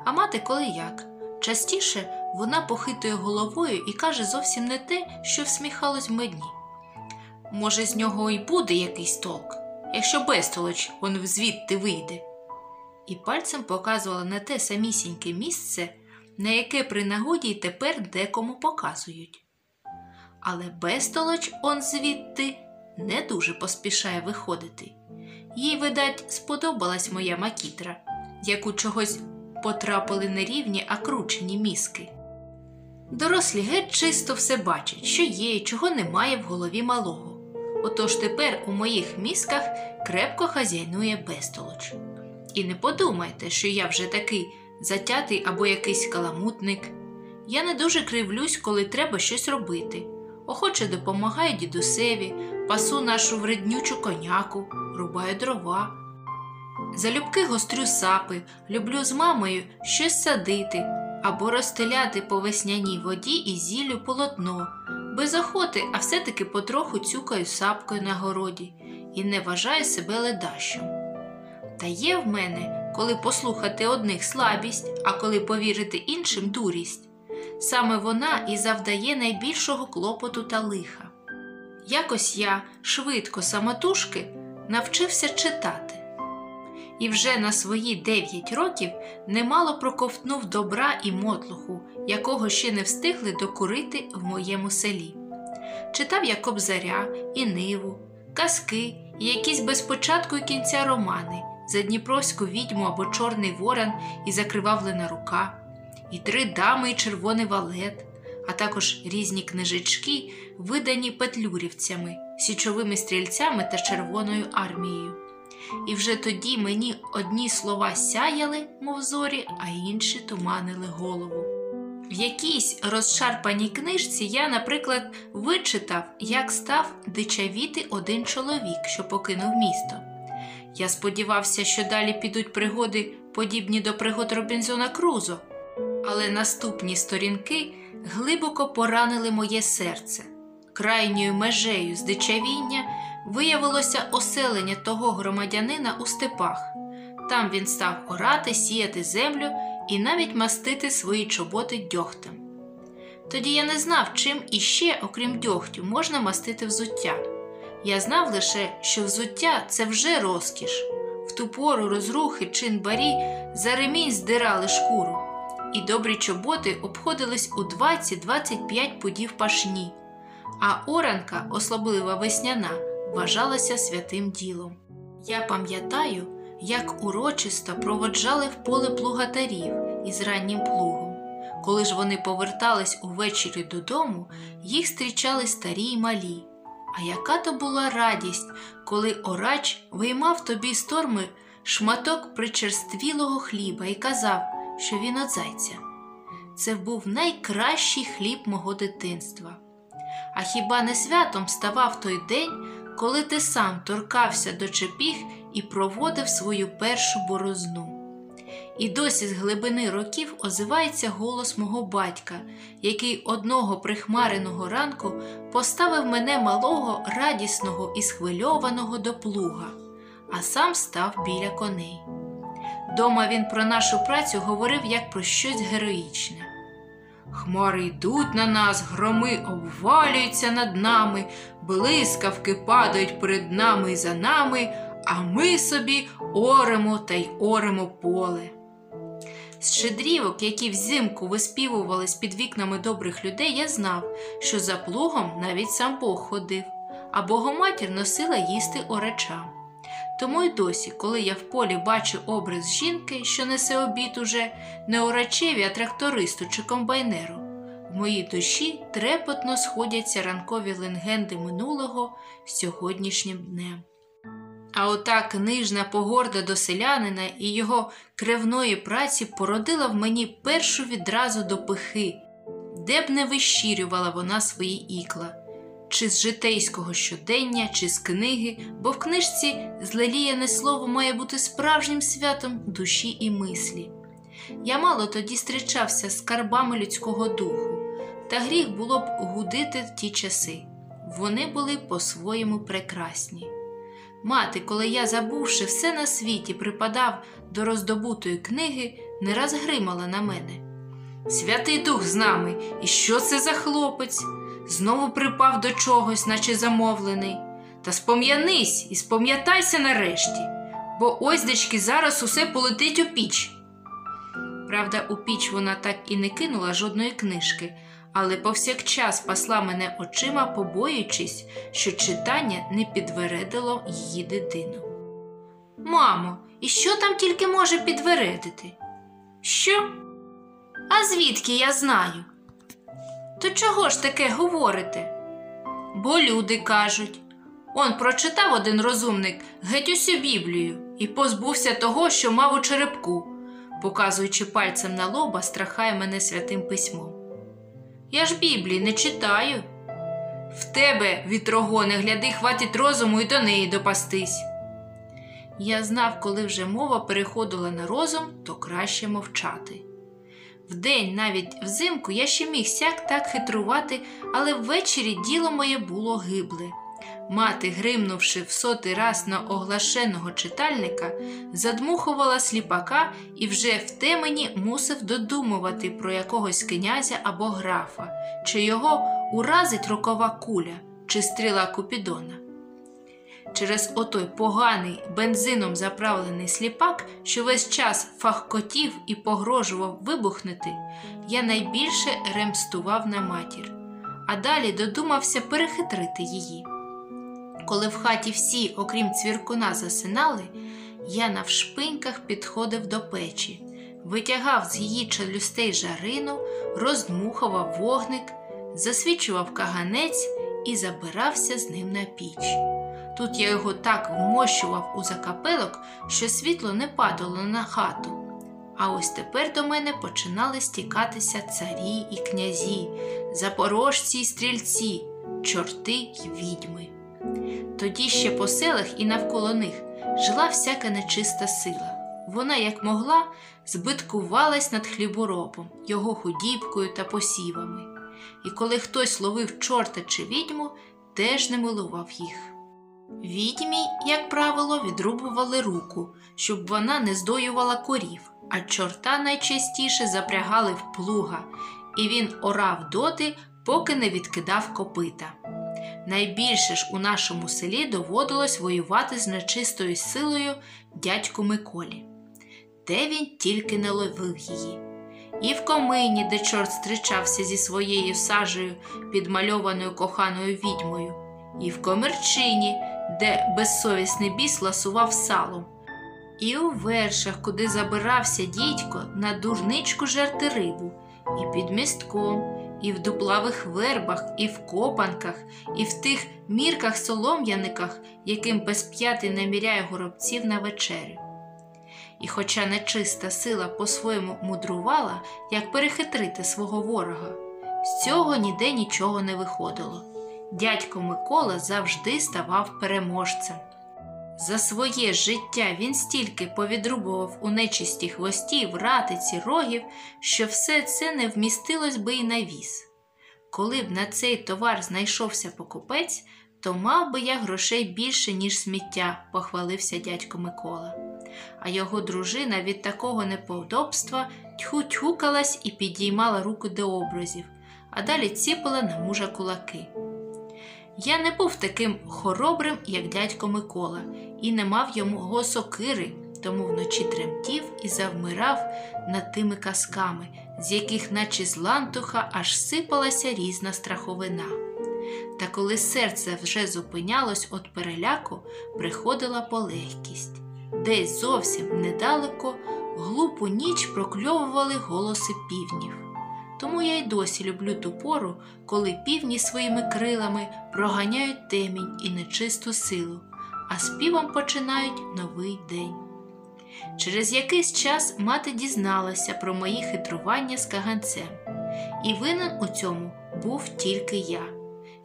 [SPEAKER 1] А мати коли як. Частіше вона похитує головою і каже зовсім не те, що всміхалось в медні. Може, з нього і буде якийсь толк, якщо безтолоч он звідти вийде. І пальцем показувала на те самісіньке місце на яке при нагоді й тепер декому показують. Але безтолоч он звідти не дуже поспішає виходити. Їй, видать, сподобалась моя макітра, яку чогось потрапили не рівні, а кручені мізки. Дорослі геть чисто все бачать, що є і чого немає в голові малого. Отож тепер у моїх мізках крепко хазяйнує безтолоч. І не подумайте, що я вже такий затятий або якийсь каламутник. Я не дуже кривлюсь, коли треба щось робити. охоче допомагаю дідусеві, пасу нашу вреднючу коняку, рубаю дрова. Залюбки гострю сапи, люблю з мамою щось садити або розстеляти по весняній воді і зіллю полотно, без охоти, а все-таки потроху цюкаю сапкою на городі і не вважаю себе ледащом. Та є в мене, коли послухати одних слабість, а коли повірити іншим дурість. Саме вона і завдає найбільшого клопоту та лиха. Якось я швидко самотужки навчився читати. І вже на свої дев'ять років немало проковтнув добра і мотлуху, якого ще не встигли докурити в моєму селі. Читав я Кобзаря і Ниву, казки і якісь без початку і кінця романи за Дніпровську відьму або Чорний Ворон і закривавлена рука, і три дами і червоний валет, а також різні книжечки, видані петлюрівцями, січовими стрільцями та Червоною армією. І вже тоді мені одні слова сяяли, мов зорі, а інші туманили голову. В якійсь розшарпаній книжці я, наприклад, вичитав, як став дичавіти один чоловік, що покинув місто. Я сподівався, що далі підуть пригоди, подібні до пригод Робінзона Крузо, але наступні сторінки глибоко поранили моє серце. Крайньою межею здичавіння виявилося оселення того громадянина у степах. Там він став орати, сіяти землю і навіть мастити свої чоботи дьогтем. Тоді я не знав, чим іще, окрім дьогтю, можна мастити взуття. Я знав лише, що взуття це вже розкіш. В ту пору розрухи чинбарі за ремінь здирали шкуру, і добрі чоботи обходились у 20-25 пудів пашні, а оранка, особлива весняна, вважалася святим ділом. Я пам'ятаю, як урочисто проводжали в поле плугатарів із раннім плугом. Коли ж вони повертались увечері додому, їх зустрічали старі й малі. А яка то була радість, коли oraч виймав тобі з торми шматок причерствілого хліба і казав, що він от зайця. Це був найкращий хліб мого дитинства. А хіба не святом ставав той день, коли ти сам торкався до чепіг і проводив свою першу борозну? І досі з глибини років озивається голос мого батька, який одного прихмареного ранку поставив мене малого, радісного і схвильованого до плуга, а сам став біля коней. Дома він про нашу працю говорив як про щось героїчне. Хмари йдуть на нас, громи обвалюються над нами, блискавки падають перед нами і за нами, а ми собі оремо та й оремо поле. З щедрівок, які взимку виспівувались під вікнами добрих людей, я знав, що за плугом навіть сам Бог ходив, а богоматір носила їсти оречам. Тому й досі, коли я в полі бачу образ жінки, що несе обід уже не орачеві, а трактористу чи комбайнеру, в моїй душі трепетно сходяться ранкові легенди минулого сьогоднішнім днем. А ота книжна погорда до селянина і його кревної праці породила в мені першу відразу до пихи, де б не вищирювала вона свої ікла, чи з житейського щодення, чи з книги, бо в книжці злеліяне слово має бути справжнім святом душі і мислі. Я мало тоді зустрічався з скарбами людського духу, та гріх було б гудити в ті часи. Вони були по-своєму прекрасні. Мати, коли я, забувши все на світі, припадав до роздобутої книги, не раз гримала на мене. Святий Дух з нами, і що це за хлопець? Знову припав до чогось, наче замовлений. Та спом'янись і спом'ятайся нарешті, бо ось дечки зараз усе полетить у піч. Правда, у піч вона так і не кинула жодної книжки, але повсякчас пасла мене очима, побоюючись, що читання не підвередило її дитину. Мамо, і що там тільки може підвередити? Що? А звідки я знаю? То чого ж таке говорите? Бо люди кажуть. Он прочитав один розумник геть усю Біблію і позбувся того, що мав у черепку, показуючи пальцем на лоба, страхає мене святим письмом. Я ж Біблії не читаю. В тебе, вітрогоне, гляди, хватить розуму і до неї допастись. Я знав, коли вже мова переходила на розум, то краще мовчати. Вдень, навіть взимку, я ще міг сяк так хитрувати, але ввечері діло моє було гибле. Мати, гримнувши в сотий раз на оглашеного читальника, задмухувала сліпака і вже в темені мусив додумувати про якогось князя або графа, чи його уразить рукова куля, чи стріла Купідона. Через отой поганий бензином заправлений сліпак, що весь час фахкотів і погрожував вибухнути, я найбільше ремстував на матір, а далі додумався перехитрити її. Коли в хаті всі, окрім цвіркуна, засинали, я навшпиньках підходив до печі, витягав з її челюстей жарину, роздмухував вогник, засвічував каганець і забирався з ним на піч. Тут я його так вмощував у закапелок, що світло не падало на хату. А ось тепер до мене починали стікатися царі і князі, запорожці й стрільці, чорти й відьми. Тоді ще по селах і навколо них жила всяка нечиста сила. Вона, як могла, збиткувалась над хліборобом, його худібкою та посівами. І коли хтось ловив чорта чи відьму, теж не милував їх. Відьмі, як правило, відрубували руку, щоб вона не здоювала корів, а чорта найчастіше запрягали в плуга, і він орав доти, поки не відкидав копита. Найбільше ж у нашому селі доводилось воювати з нечистою силою дядьку Миколі. Де він тільки не ловив її. І в комині, де чорт зустрічався зі своєю сажею, підмальованою коханою відьмою, і в комерчині, де безсовісний біс ласував салом, і у вершах, куди забирався дідько на дурничку жерти рибу, і під містком, і в дуплавих вербах, і в копанках, і в тих мірках-солом'яниках, яким безп'ятий наміряє горобців на вечерю. І, хоча нечиста сила по-своєму мудрувала, як перехитрити свого ворога, з цього ніде нічого не виходило. Дядько Микола завжди ставав переможцем. За своє життя він стільки повідрубував у нечисті хвостів, ратиці, рогів, що все це не вмістилось би й на віз. Коли б на цей товар знайшовся покупець, то мав би я грошей більше, ніж сміття, похвалився дядько Микола. А його дружина від такого неподобства тьху-тьхукалась і підіймала руку до образів, а далі ціпала на мужа кулаки. Я не був таким хоробрим, як дядько Микола, і не мав йому сокири, тому вночі тремтів і завмирав над тими казками, з яких, наче з лантуха, аж сипалася різна страховина. Та коли серце вже зупинялось від переляку, приходила полегкість. Десь зовсім недалеко глупу ніч прокльовували голоси півнів. Тому я й досі люблю ту пору, коли півні своїми крилами проганяють темінь і нечисту силу, а співом починають новий день. Через якийсь час мати дізналася про мої хитрування з каганцем, і винен у цьому був тільки я.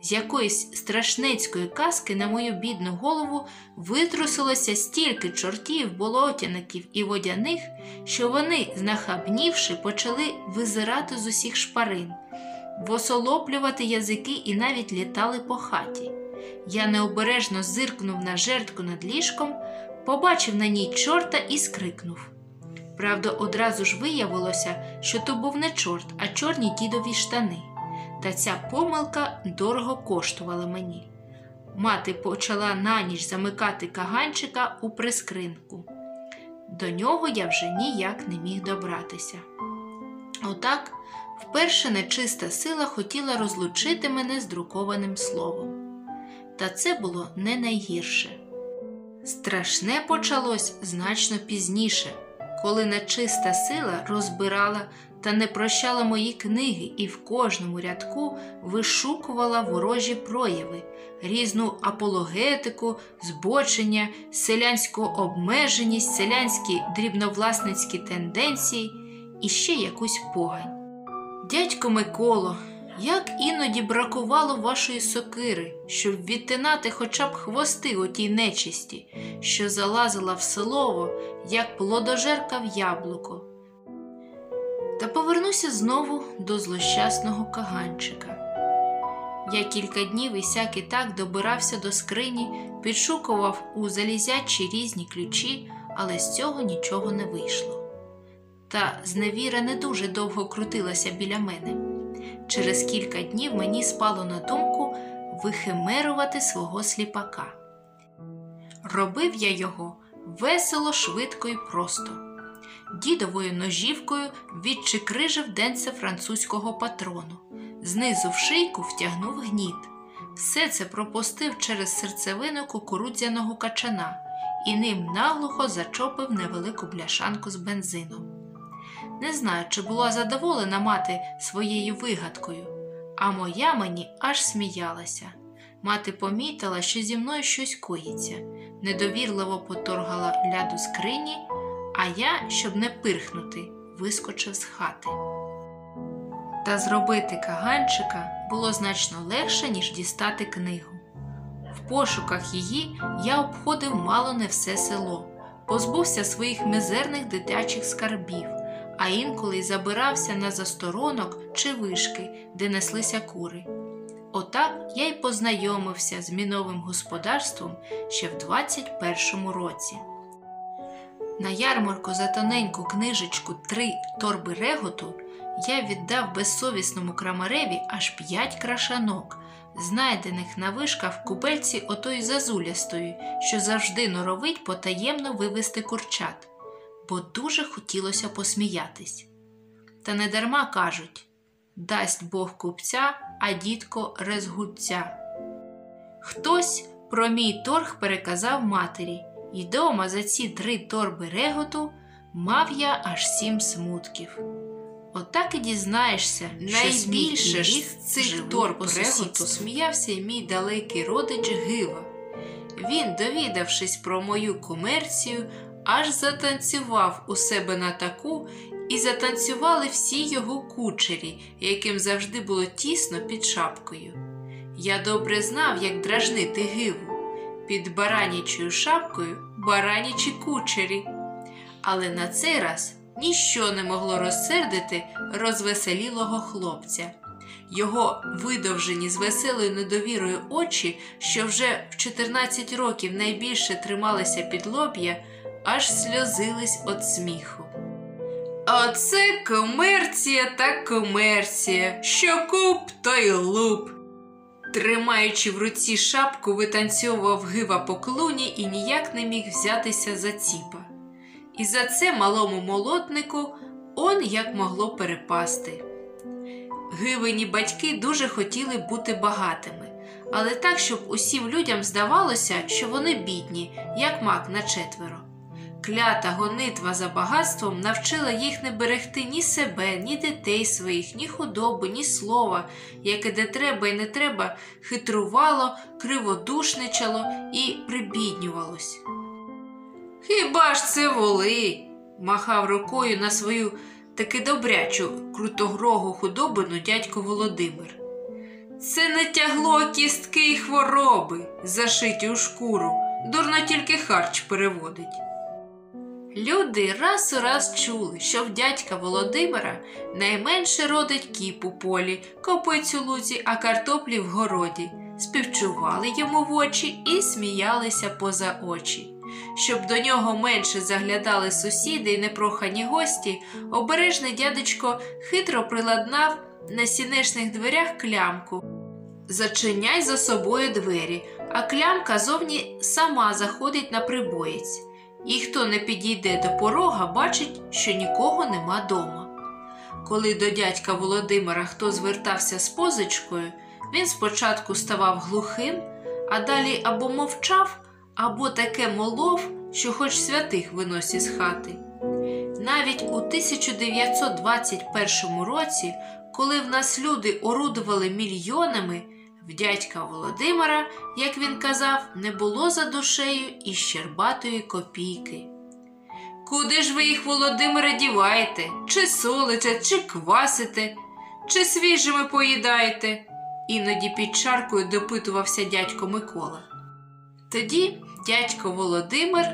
[SPEAKER 1] З якоїсь страшнецької казки на мою бідну голову витрусилося стільки чортів, болотяників і водяних, що вони, знахабнівши, почали визирати з усіх шпарин, восолоплювати язики і навіть літали по хаті. Я необережно зиркнув на жертку над ліжком, побачив на ній чорта і скрикнув. Правда, одразу ж виявилося, що то був не чорт, а чорні дідові штани. Та ця помилка дорого коштувала мені. Мати почала на ніч замикати каганчика у прискринку. До нього я вже ніяк не міг добратися. Отак, вперше нечиста сила хотіла розлучити мене з друкованим словом. Та це було не найгірше. Страшне почалось значно пізніше, коли нечиста сила розбирала та не прощала мої книги і в кожному рядку вишукувала ворожі прояви, різну апологетику, збочення, селянську обмеженість, селянські дрібновласницькі тенденції і ще якусь погань. Дядько Миколо, Як іноді бракувало вашої сокири, щоб відтинати хоча б хвости отій нечисті, що залазила в селово, як плодожерка в яблуко. Та повернуся знову до злощасного каганчика. Я кілька днів і сяк і так добирався до скрині, підшукував у залізячі різні ключі, але з цього нічого не вийшло. Та зневіра не дуже довго крутилася біля мене. Через кілька днів мені спало на думку вихимерувати свого сліпака. Робив я його весело, швидко і просто. Дідовою ножівкою відчикрижив денце французького патрону, знизу в шийку втягнув гніт. Все це пропустив через серцевину кукурудзяного качана і ним наглухо зачопив невелику бляшанку з бензином. Не знаю, чи була задоволена мати своєю вигадкою, а моя мені аж сміялася. Мати помітила, що зі мною щось коїться, недовірливо поторгала ляду скрині, а я, щоб не пирхнути, вискочив з хати. Та зробити каганчика було значно легше, ніж дістати книгу. В пошуках її я обходив мало не все село, позбувся своїх мизерних дитячих скарбів, а інколи й забирався на засторонок чи вишки, де неслися кури. Отак я й познайомився з міновим господарством ще в 21-му році. На ярмарку за тоненьку книжечку Три торби реготу я віддав безсовісному крамареві аж п'ять крашанок, знайдених на вишках в купельці отої зазулястої, що завжди норовить потаємно вивести курчат, бо дуже хотілося посміятись. Та недарма кажуть дасть Бог купця, а дідко резгудця. Хтось про мій торг переказав матері, і дома за ці три торби реготу мав я аж сім смутків. Отак і дізнаєшся, найбільше ж з цих торб реготу сміявся й мій далекий родич Гива. Він, довідавшись про мою комерцію, аж затанцював у себе на таку, і затанцювали всі його кучері, яким завжди було тісно під шапкою. Я добре знав, як дражнити гиву під баранячою шапкою баранячі кучері. Але на цей раз ніщо не могло розсердити розвеселілого хлопця. Його видовжені з веселою недовірою очі, що вже в 14 років найбільше трималися під лоб'я, аж сльозились від сміху. Оце комерція та комерція, що куп, то й луп. Тримаючи в руці шапку, витанцьовував гива по клуні і ніяк не міг взятися за ціпа. І за це малому молотнику он як могло перепасти. Гивині батьки дуже хотіли бути багатими, але так, щоб усім людям здавалося, що вони бідні, як мак на четверо. Клята гонитва за багатством навчила їх не берегти ні себе, ні дітей своїх, ні худоби, ні слова, яке де треба і не треба, хитрувало, криводушничало і прибіднювалось. Хіба ж це воли? махав рукою на свою таки добрячу крутогрогу худобину дядько Володимир. Це не тягло кістки й хвороби, зашиті у шкуру, дурно тільки харч переводить. Люди раз у раз чули, що в дядька Володимира найменше родить кіп у полі, копицю лузі, а картоплі в городі, співчували йому в очі і сміялися поза очі. Щоб до нього менше заглядали сусіди й непрохані гості, обережний дядечко хитро приладнав на сінешних дверях клямку. Зачиняй за собою двері, а клямка зовні сама заходить на прибоєць. І хто не підійде до порога, бачить, що нікого нема дома. Коли до дядька Володимира хто звертався з позичкою, він спочатку ставав глухим, а далі або мовчав, або таке молов, що хоч святих виносі з хати. Навіть у 1921 році, коли в нас люди орудували мільйонами, в дядька Володимира, як він казав, не було за душею і щербатої копійки. Куди ж ви їх, Володимире, діваєте? Чи солите, чи квасите, чи свіжими поїдаєте? Іноді під чаркою допитувався дядько Микола. Тоді дядько Володимир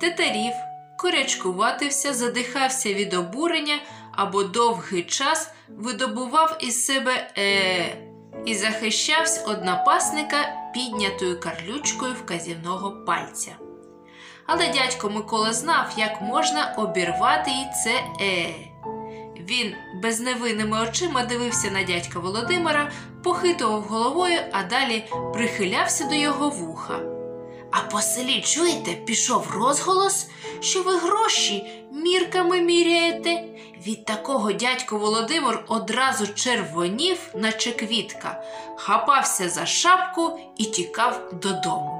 [SPEAKER 1] тетерів, корячкуватився, задихався від обурення або довгий час видобував із себе е і захищався од напасника піднятою карлючкою вказівного пальця. Але дядько Микола знав, як можна обірвати і це е. Він безневинними очима дивився на дядька Володимира, похитував головою, а далі прихилявся до його вуха. А по селі, чуєте, пішов розголос, що ви гроші мірками міряєте. Від такого дядько Володимир одразу червонів, наче квітка, хапався за шапку і тікав додому.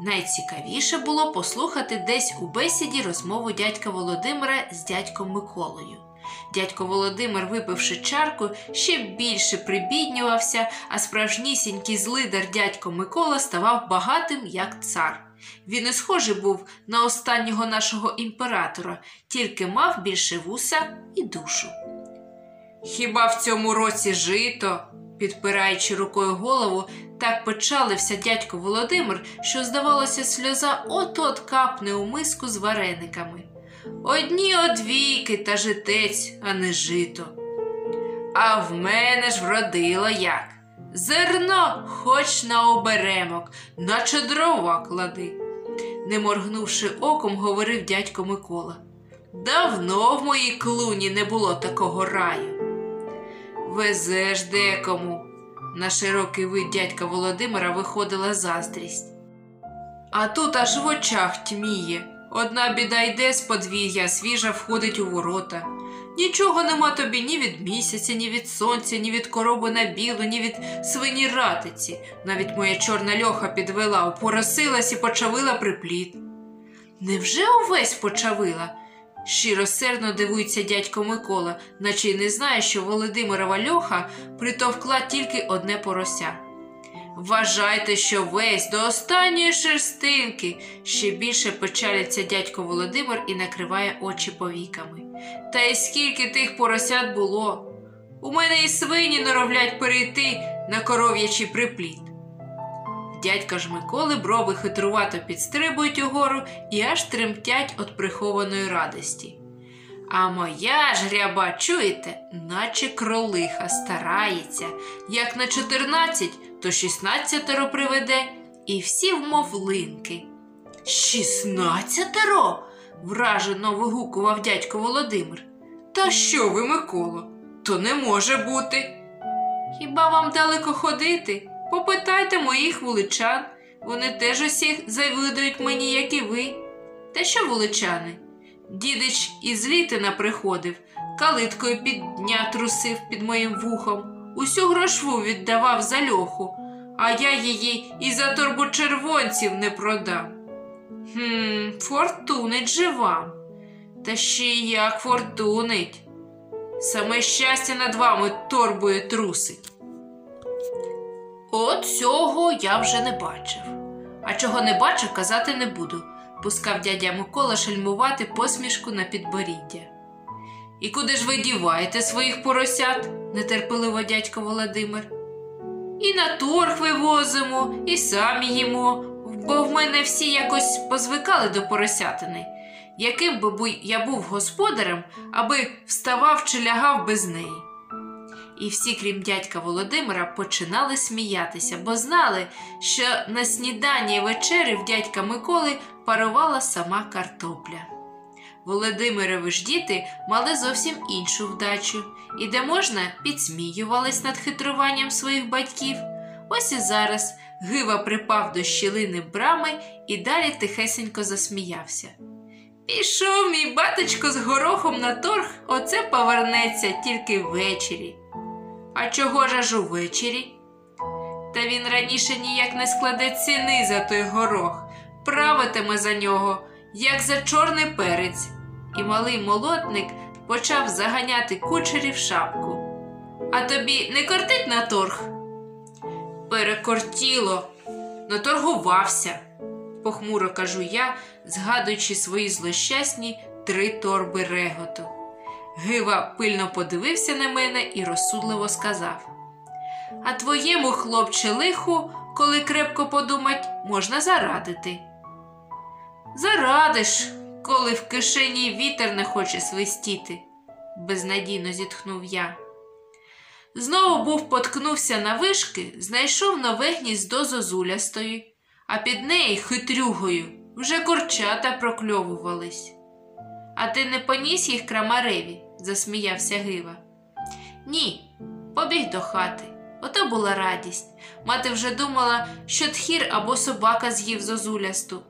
[SPEAKER 1] Найцікавіше було послухати десь у бесіді розмову дядька Володимира з дядьком Миколою. Дядько Володимир, випивши чарку, ще більше прибіднювався, а справжнісінький злидар дядько Микола ставав багатим, як цар. Він і схожий був на останнього нашого імператора, тільки мав більше вуса і душу. Хіба в цьому році жито? підпираючи рукою голову, так печалився дядько Володимир, що, здавалося, сльоза от-от капне у миску з варениками. Одні одвійки та житець, а не жито. А в мене ж вродило як. Зерно хоч на оберемок, наче дрова клади, не моргнувши оком, говорив дядько Микола. Давно в моїй клуні не було такого раю. Везеш декому. На широкий вид дядька Володимира виходила заздрість. А тут аж в очах тьміє. Одна біда йде з подвір'я, свіжа входить у ворота. Нічого нема тобі ні від місяця, ні від сонця, ні від короби на білу, ні від свині ратиці. Навіть моя чорна льоха підвела, опоросилась і почавила припліт. Невже увесь почавила? Щиросердно дивується дядько Микола, наче й не знає, що Володимирова льоха притовкла тільки одне порося. Вважайте, що весь до останньої шерстинки ще більше печаляться дядько Володимир і накриває очі повіками. Та й скільки тих поросят було. У мене і свині норовлять перейти на коров'ячий припліт. Дядька ж Миколи брови хитрувато підстрибують угору і аж тремтять від прихованої радості. А моя ж гряба, чуєте, наче кролиха старається, як на чотирнадцять, то шістнадцятеро приведе, і всі вмов линки. Шістнадцятеро? вражено вигукував дядько Володимир. Та що ви, Миколо? То не може бути. Хіба вам далеко ходити? Попитайте моїх вуличан. Вони теж усіх завидують мені, як і ви. Та що вуличани? Дідич із літина приходив, калиткою під дня трусив під моїм вухом, усю грошву віддавав за льоху, а я її і за торбу червонців не продам. Хм, фортунить же вам. Та ще як фортунить. Саме щастя над вами торбою трусить. От цього я вже не бачив. А чого не бачив, казати не буду, пускав дядя Микола шельмувати посмішку на підборіддя. І куди ж ви діваєте своїх поросят? Нетерпеливо дядько Володимир. І на торг вивозимо, і самі їмо, бо в мене всі якось позвикали до поросятини. Яким би я був господарем, аби вставав чи лягав без неї. І всі, крім дядька Володимира, починали сміятися, бо знали, що на сніданні і вечері в дядька Миколи парувала сама картопля. Володимирові ж діти мали зовсім іншу вдачу, і де можна підсміювались над хитруванням своїх батьків. Ось і зараз Гива припав до щілини брами і далі тихесенько засміявся. Пішов мій батечко з горохом на торг, оце повернеться тільки ввечері. А чого ж аж увечері? Та він раніше ніяк не складе ціни за той горох, правитиме за нього, як за чорний перець, і малий молотник почав заганяти кучері в шапку. А тобі не кортить на торг? Перекортіло, наторгувався, похмуро кажу я, згадуючи свої злощасні три торби реготу. Гива пильно подивився на мене і розсудливо сказав: А твоєму хлопче лиху, коли крепко подумать, можна зарадити. Зарадиш, коли в кишені вітер не хоче свистіти, безнадійно зітхнув я. Знову був поткнувся на вишки, знайшов нове гніздо зозулястої, а під нею хитрюгою вже курчата прокльовувались. А ти не поніс їх крамареві? засміявся Гива. Ні, побіг до хати. Ото була радість. Мати вже думала, що тхір або собака з'їв зозулясту.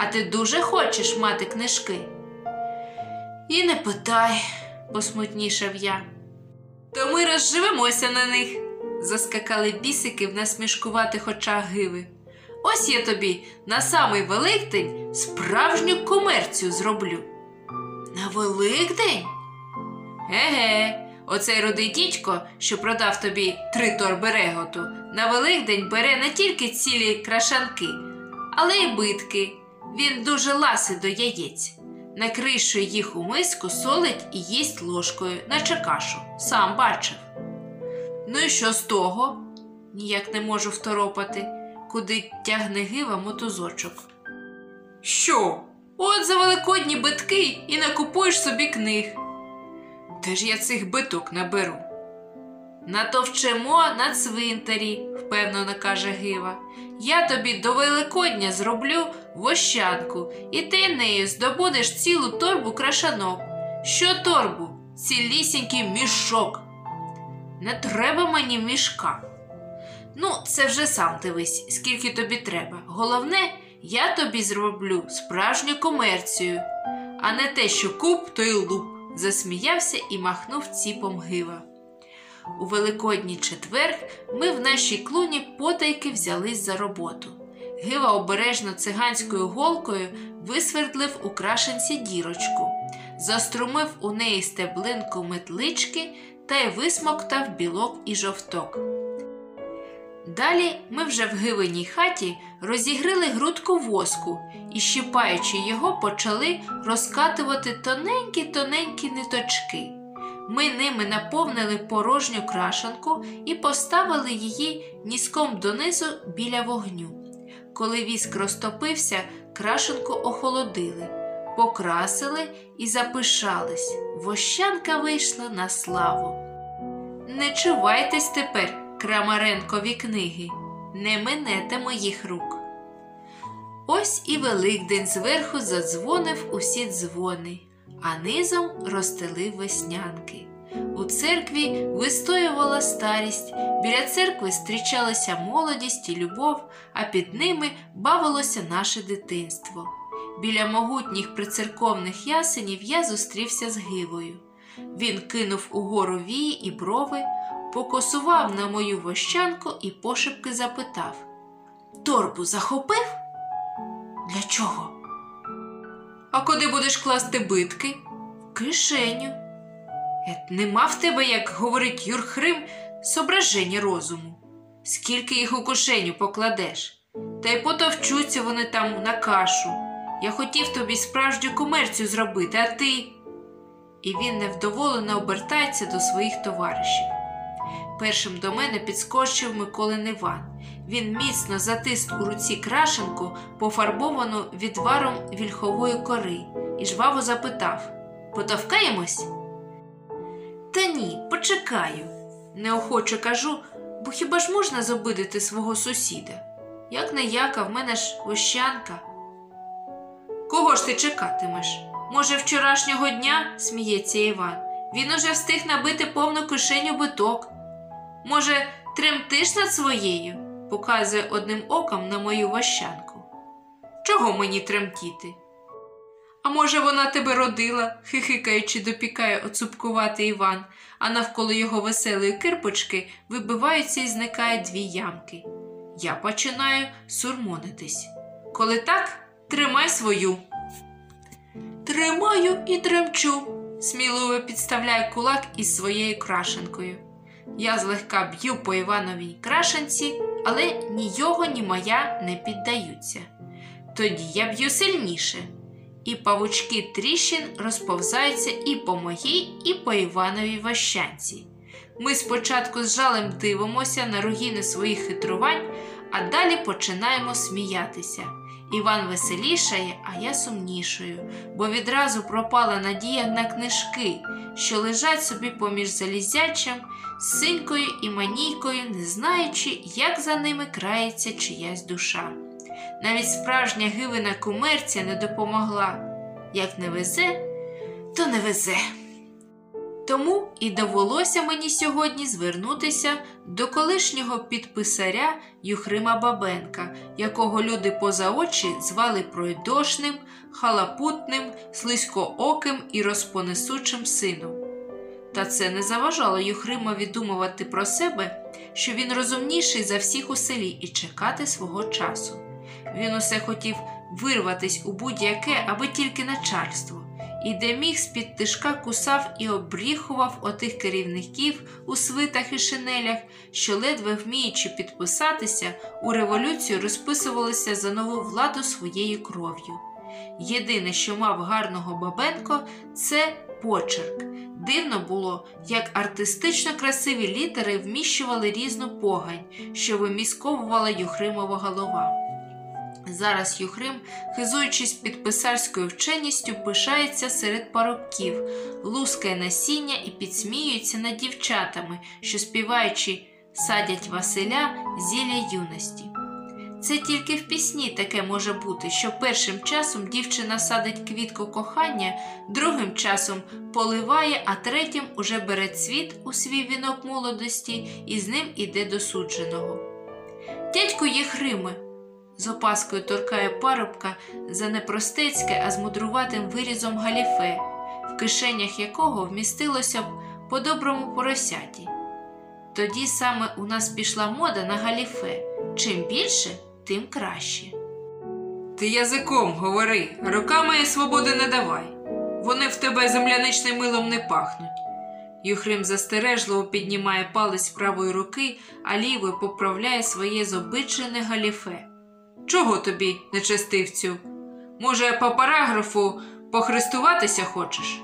[SPEAKER 1] А ти дуже хочеш мати книжки? І не питай, посмутнішав я. То ми розживемося на них, заскакали бісики в насмішкуватих очах гиви. Ось я тобі на самий Великдень справжню комерцію зроблю. На Великдень? Еге, оцей рудий дідько, що продав тобі три торби реготу, на Великдень бере не тільки цілі крашанки, але й битки. Він дуже ласий до яєць. Накришує їх у миску, солить і їсть ложкою, наче кашу. Сам бачив. Ну і що з того? Ніяк не можу второпати, куди тягне гива мотузочок. Що? От за великодні битки і накупуєш собі книг. Де ж я цих биток наберу? Натовчемо на цвинтарі, впевнено каже Гива. Я тобі до Великодня зроблю вощанку, і ти нею здобудеш цілу торбу крашанок. Що торбу? Цілісінький мішок. Не треба мені мішка. Ну, це вже сам дивись, скільки тобі треба. Головне, я тобі зроблю справжню комерцію, а не те, що куп, то й луп, засміявся і махнув ціпом гива. У Великодній четвер ми в нашій клуні потайки взялись за роботу. Гива обережно циганською голкою висвердлив у крашенці дірочку, заструмив у неї стеблинку метлички та й висмоктав білок і жовток. Далі ми вже в гивиній хаті розігрили грудку воску і, щипаючи його, почали розкатувати тоненькі тоненькі ниточки. Ми ними наповнили порожню крашанку і поставили її ніском донизу біля вогню. Коли віск розтопився, крашенку охолодили, покрасили і запишались. Вощанка вийшла на славу. Не чувайтесь тепер, Крамаренкові книги, не минете моїх рук. Ось і Великдень зверху задзвонив усі дзвони а низом розстелив веснянки. У церкві вистоювала старість, біля церкви зустрічалася молодість і любов, а під ними бавилося наше дитинство. Біля могутніх прицерковних ясенів я зустрівся з Гивою. Він кинув угору вії і брови, покосував на мою вощанку і пошепки запитав Торбу захопив? Для чого? А куди будеш класти битки? В кишеню. Ет, нема в тебе, як говорить Юрхрим, зображення розуму. Скільки їх у кишеню покладеш? Та й потовчуться вони там на кашу. Я хотів тобі справжню комерцію зробити, а ти. І він невдоволено обертається до своїх товаришів. Першим до мене підскочив Миколин Іван. Він міцно затис у руці крашенку, пофарбовану відваром вільхової кори, і жваво запитав Потовкаємось? Та ні, почекаю, неохоче кажу, бо хіба ж можна зобидити свого сусіда? Як не яка, в мене ж вощанка. Кого ж ти чекатимеш? Може, вчорашнього дня? сміється Іван. Він уже встиг набити повну кишеню биток. Може, тремтиш над своєю? Показує одним оком на мою ващанку. Чого мені тремтіти? А може, вона тебе родила, хихикаючи, допікає оцупкувати Іван, а навколо його веселої кирпочки вибиваються і зникають дві ямки. Я починаю сурмонитись. Коли так, тримай свою. Тримаю і тремчу, сміливо підставляє кулак із своєю крашенкою. Я злегка б'ю по Івановій крашенці, але ні його, ні моя не піддаються. Тоді я б'ю сильніше, і павучки тріщин розповзаються і по моїй, і по Івановій ващанці. Ми спочатку з жалем дивимося на руїни своїх хитрувань, а далі починаємо сміятися. Іван веселішає, а я сумнішою, бо відразу пропала надія на книжки, що лежать собі поміж залізячим, синькою і манійкою, не знаючи, як за ними крається чиясь душа. Навіть справжня гивина комерція не допомогла. Як не везе, то не везе. Тому і довелося мені сьогодні звернутися до колишнього підписаря Юхрима Бабенка, якого люди поза очі звали пройдошним, халапутним, слизькооким і розпонесучим сином. Та це не заважало Юхримові думати про себе, що він розумніший за всіх у селі і чекати свого часу. Він усе хотів вирватись у будь-яке, аби тільки начальство, і де міг з-під тишка кусав і обріхував отих керівників у свитах і шинелях, що, ледве вміючи підписатися, у революцію розписувалися за нову владу своєю кров'ю. Єдине, що мав гарного Бабенко, це почерк. Дивно було, як артистично красиві літери вміщували різну погань, що вимісковувала Юхримова голова. Зараз Юхрим, хизуючись під писарською вченістю, пишається серед парубків, лускає насіння і підсміюється над дівчатами, що співаючи садять Василя зілля юності. Це тільки в пісні таке може бути, що першим часом дівчина садить квітку кохання, другим часом поливає, а третім уже бере цвіт у свій вінок молодості і з ним іде до судженого. Дядько Єхриме, з опаскою торкає парубка за непростецьке, а з мудруватим вирізом галіфе, в кишенях якого вмістилося б по доброму поросяті. Тоді саме у нас пішла мода на галіфе. Чим більше, тим краще.
[SPEAKER 2] Ти язиком говори, руками свободи не давай. Вони в тебе земляничним милом не пахнуть.
[SPEAKER 1] Юхрим застережливо піднімає палець правої руки, а лівою поправляє своє зобичене галіфе.
[SPEAKER 2] Чого тобі, нечестивцю? Може, по параграфу похрестуватися хочеш?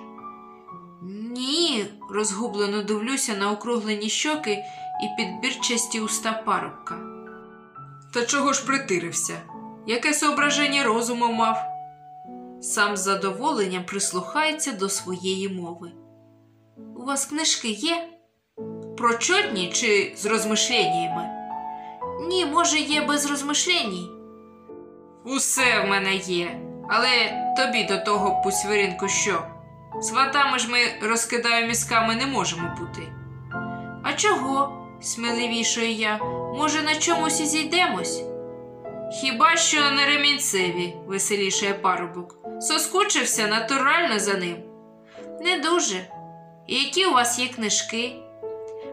[SPEAKER 1] Ні, розгублено дивлюся на округлені щоки і підбірчасті уста парубка.
[SPEAKER 2] Та чого ж притирився? Яке соображення розуму мав?
[SPEAKER 1] Сам з задоволенням прислухається до своєї мови. У вас книжки є?
[SPEAKER 2] Прочотні чи з розмишленнями?
[SPEAKER 1] Ні, може, є без розмишлень.
[SPEAKER 2] Усе в мене є, але тобі до того пусьвиринку що? Сватами ж ми розкидаю мізками не можемо бути.
[SPEAKER 1] А чого? сміливішою я. Може, на чомусь і зійдемось?
[SPEAKER 2] Хіба що на ремінцеві, веселішає парубок. Соскучився натурально за ним.
[SPEAKER 1] Не дуже. І які у вас є книжки?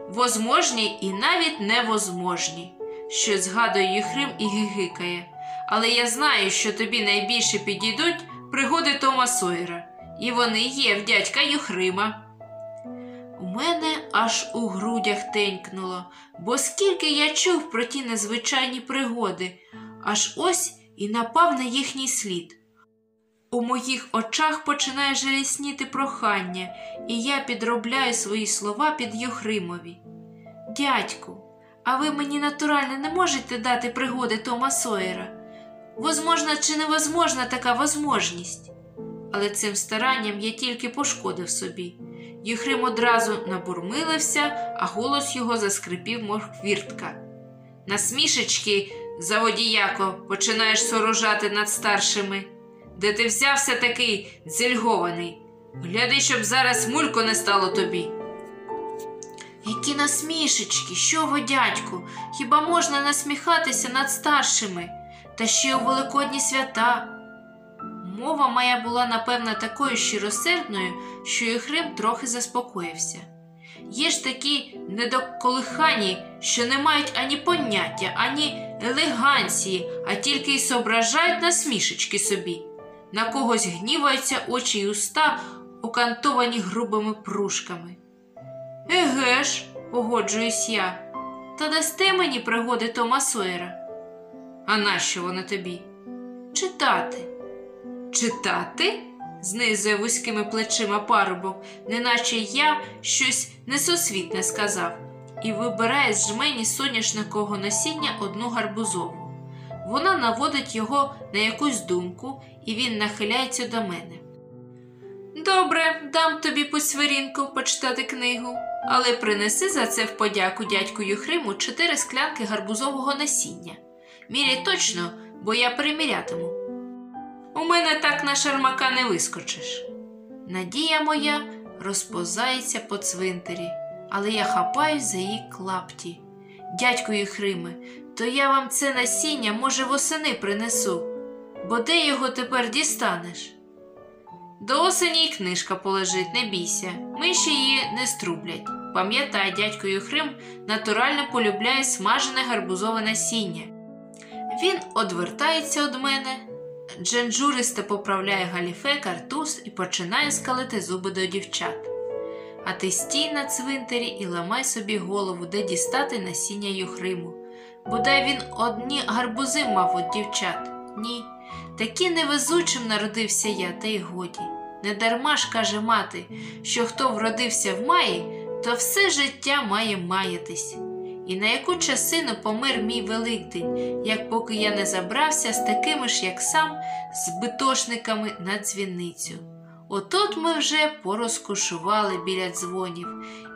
[SPEAKER 1] Возможні і навіть невозможні, що згадує Єхрим і гигикає. Але я знаю, що тобі найбільше підійдуть пригоди Тома Сойера, і вони є в дядька Юхрима. У мене аж у грудях тенькнуло, бо скільки я чув про ті незвичайні пригоди, аж ось і напав на їхній слід. У моїх очах починає жалісніти прохання, і я підробляю свої слова під Юхримові. Дядьку, а ви мені натурально не можете дати пригоди Тома Сойера? Возможна чи невозможна така возможність? Але цим старанням я тільки пошкодив собі. Єхрим одразу набурмилився, а голос його заскрипів, мов хвіртка. Насмішечки, заводіяко, починаєш сорожати над старшими. Де ти взявся такий дзельгований? Гляди, щоб зараз мулько не стало тобі. Які насмішечки, що ви, дядьку, хіба можна насміхатися над старшими, та ще у великодні свята? Мова моя була, напевно, такою щиросердною, що Єхрим трохи заспокоївся. Є ж такі недоколихані, що не мають ані поняття, ані елеганції, а тільки й соображають насмішечки собі. На когось гніваються очі й уста, окантовані грубими пружками. Еге ж, погоджуюсь я, та дасте мені пригоди Тома Сойера.
[SPEAKER 2] А нащо вони тобі?
[SPEAKER 1] Читати. Читати? знизує вузькими плечима парубок, неначе я щось несосвітне сказав, і вибирає з жмені соняшникового насіння одну гарбузову. Вона наводить його на якусь думку, і він нахиляється до мене. Добре, дам тобі посвірінку почитати книгу, але принеси за це в подяку дядьку Юхриму чотири склянки гарбузового насіння. Міряй точно, бо я перемірятиму. У мене так на шармака не вискочиш. Надія моя розповзається по цвинтарі, але я хапаюсь за її клапті. Дядьку Єхриме, то я вам це насіння, може, восени принесу, бо де його тепер дістанеш? До осені й книжка полежить, не бійся, миші її не струблять. Пам'ятай, дядько Юхрим натурально полюбляє смажене гарбузове насіння. Він одвертається від мене, дженджуристо поправляє галіфе, картуз і починає скалити зуби до дівчат. А ти стій на цвинтарі і ламай собі голову, де дістати насіння Юхриму. Бодай він одні гарбузи мав від дівчат. Ні, такі невезучим народився я, та й годі. Недарма ж каже мати, що хто вродився в маї, то все життя має маятись. І на яку часину помер мій Великдень, як поки я не забрався з такими ж, як сам, збитошниками на дзвіницю. Отут ми вже порозкошували біля дзвонів,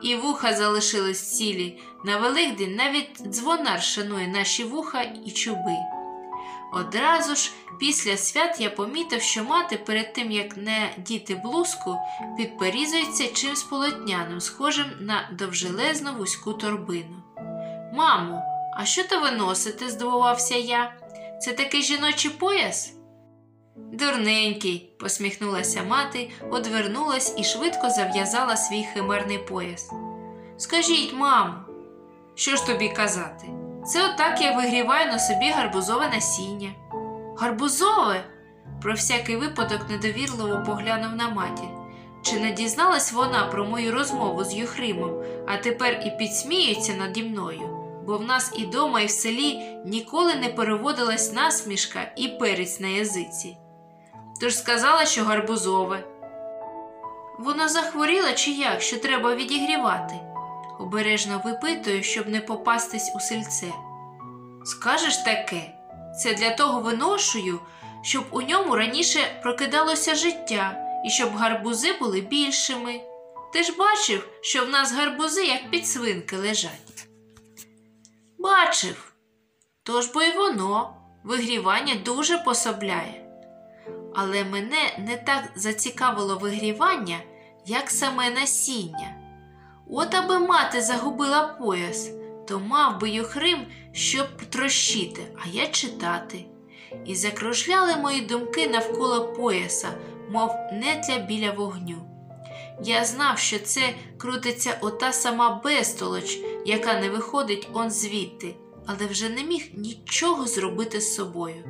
[SPEAKER 1] і вуха залишились цілі. На Великдень навіть дзвонар шанує наші вуха і чуби. Одразу ж після свят я помітив, що мати перед тим як не діти блузку, підперізується чимсь полотняним, схожим на довжелезну вузьку торбину. Мамо, а що то ви носите? здивувався я. Це такий жіночий пояс? Дурненький, посміхнулася мати, одвернулась і швидко зав'язала свій химерний пояс. Скажіть, мамо, що ж тобі казати? Це отак я вигріваю на собі гарбузове насіння. Гарбузове? Про всякий випадок недовірливо поглянув на матір. Чи не дізналась вона про мою розмову з Юхримом, а тепер і підсміюється наді мною, бо в нас і дома, і в селі ніколи не переводилась насмішка і перець на язиці. Тож сказала, що гарбузове. Вона захворіла чи як, що треба відігрівати? Обережно випитую, щоб не попастись у сельце. Скажеш таке, це для того виношую, щоб у ньому раніше прокидалося життя і щоб гарбузи були більшими. Ти ж бачив, що в нас гарбузи, як підсвинки, лежать. Бачив. Тож бо й воно, вигрівання дуже пособляє. Але мене не так зацікавило вигрівання, як саме насіння. От аби мати загубила пояс, то мав би Юхрим, щоб трощити, а я читати. І закружляли мої думки навколо пояса, мов нетля біля вогню. Я знав, що це крутиться ота сама безтолоч, яка не виходить он звідти, але вже не міг нічого зробити з собою.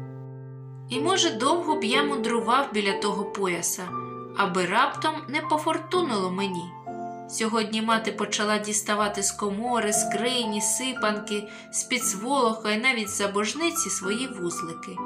[SPEAKER 1] І, може, довго б я мудрував біля того пояса, аби раптом не пофортунило мені. Сьогодні мати почала діставати з комори, скрині, сипанки, з-під сволоха і навіть з забожниці свої вузлики.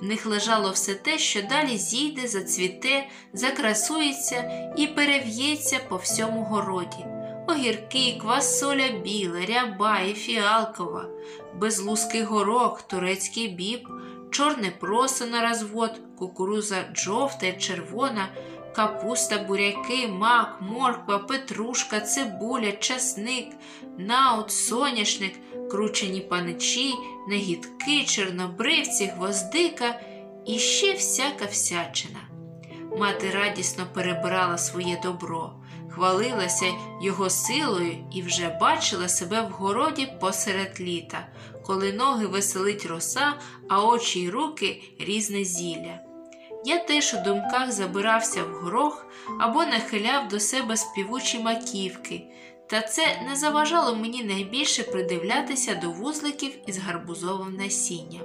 [SPEAKER 1] В них лежало все те, що далі зійде, зацвіте, закрасується і перев'ється по всьому городі. Огірки, квасоля біла, ряба і фіалкова, безлузкий горох, турецький біб, чорне просо на розвод, кукуруза жовта й червона, капуста, буряки, мак, морква, петрушка, цибуля, часник, наут, соняшник, кручені паничі, негідки, чорнобривці, гвоздика і ще всяка всячина. Мати радісно перебирала своє добро, хвалилася його силою і вже бачила себе в городі посеред літа, коли ноги веселить роса, а очі й руки різне зілля. Я теж у думках забирався в горох або нахиляв до себе співучі маківки, та це не заважало мені найбільше придивлятися до вузликів із гарбузовим насінням.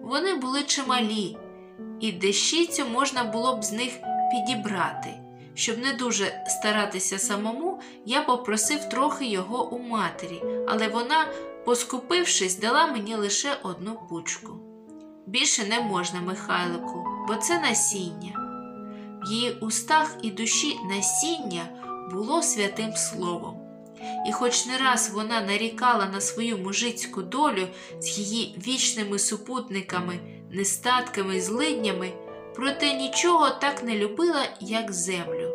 [SPEAKER 1] Вони були чималі, і дещицю можна було б з них підібрати. Щоб не дуже старатися самому, я попросив трохи його у матері, але вона, поскупившись, дала мені лише одну пучку. Більше не можна, Михайлику, бо це насіння. В її устах і душі насіння було святим словом. І хоч не раз вона нарікала на свою мужицьку долю з її вічними супутниками, нестатками і злиднями, проте нічого так не любила, як землю.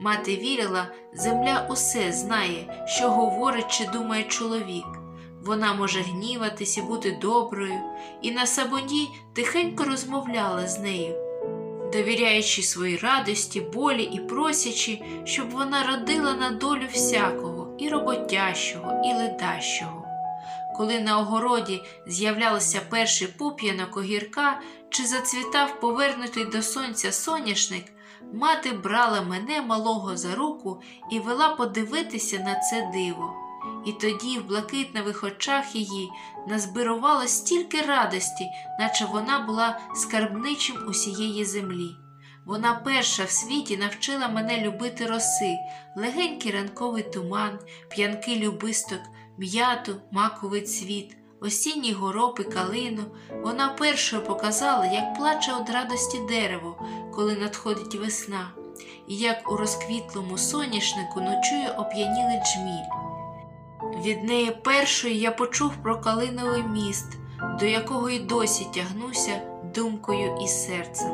[SPEAKER 1] Мати вірила, земля усе знає, що говорить чи думає чоловік. Вона може гніватись і бути доброю, і на сабоні тихенько розмовляла з нею, довіряючи своїй радості, болі і просячи, щоб вона родила на долю всякого, і роботящого, і ледащого. Коли на огороді з'являлося перший пуп'янок огірка чи зацвітав повернутий до сонця соняшник, мати брала мене малого за руку і вела подивитися на це диво. І тоді в блакитнових очах її назбирувало стільки радості, наче вона була скарбничим усієї землі. Вона перша в світі навчила мене любити роси, легенький ранковий туман, п'янкий любисток, м'яту, маковий цвіт, осінній гороb і калину. Вона першою показала, як плаче від радості дерево, коли надходить весна, і як у розквітлому соняшнику ночує оп'янілий джміль. Від неї першої я почув про калиновий міст, до якого й досі тягнуся думкою і серцем.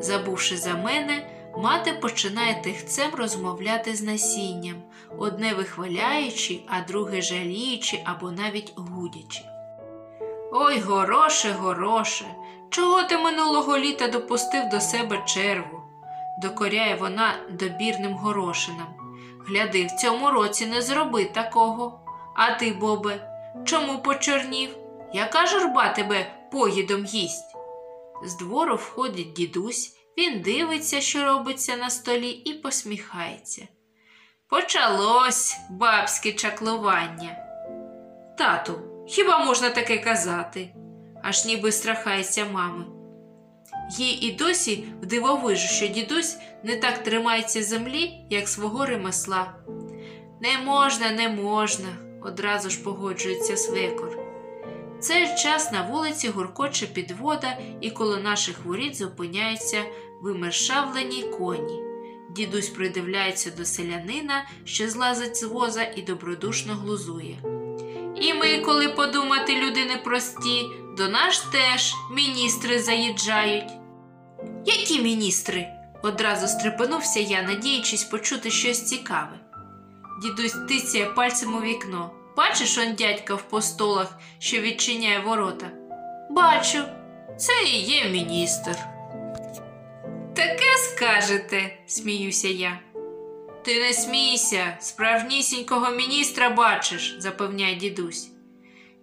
[SPEAKER 1] Забувши за мене, мати починає тихцем розмовляти з насінням, одне вихваляючи, а друге жаліючи або навіть гудячи. Ой, гороше, гороше, чого ти минулого літа допустив до себе черву? докоряє вона добірним горошинам. Гляди, в цьому році не зроби такого. А ти, Бобе, чому почорнів? Яка журба тебе поїдом їсть? З двору входить дідусь, він дивиться, що робиться на столі, і посміхається. Почалось бабське чаклування. Тату, хіба можна таке казати? аж ніби страхається мами. Їй і досі вдивовижу, що дідусь не так тримається землі, як свого ремесла. Не можна, не можна, одразу ж погоджується свекор. Цей час на вулиці гуркоче підвода, і коло наших воріт зупиняються вимершавлені коні. Дідусь придивляється до селянина, що злазить з воза і добродушно глузує. І ми, коли подумати, люди непрості, до нас теж міністри заїжджають. Які міністри? одразу стрепенувся я, надіючись почути щось цікаве. Дідусь тицяє пальцем у вікно. Бачиш он дядька в постолах, що відчиняє ворота? Бачу, це і є міністр. Таке скажете, сміюся я. Ти не смійся, справжнісінького міністра бачиш, запевняє дідусь.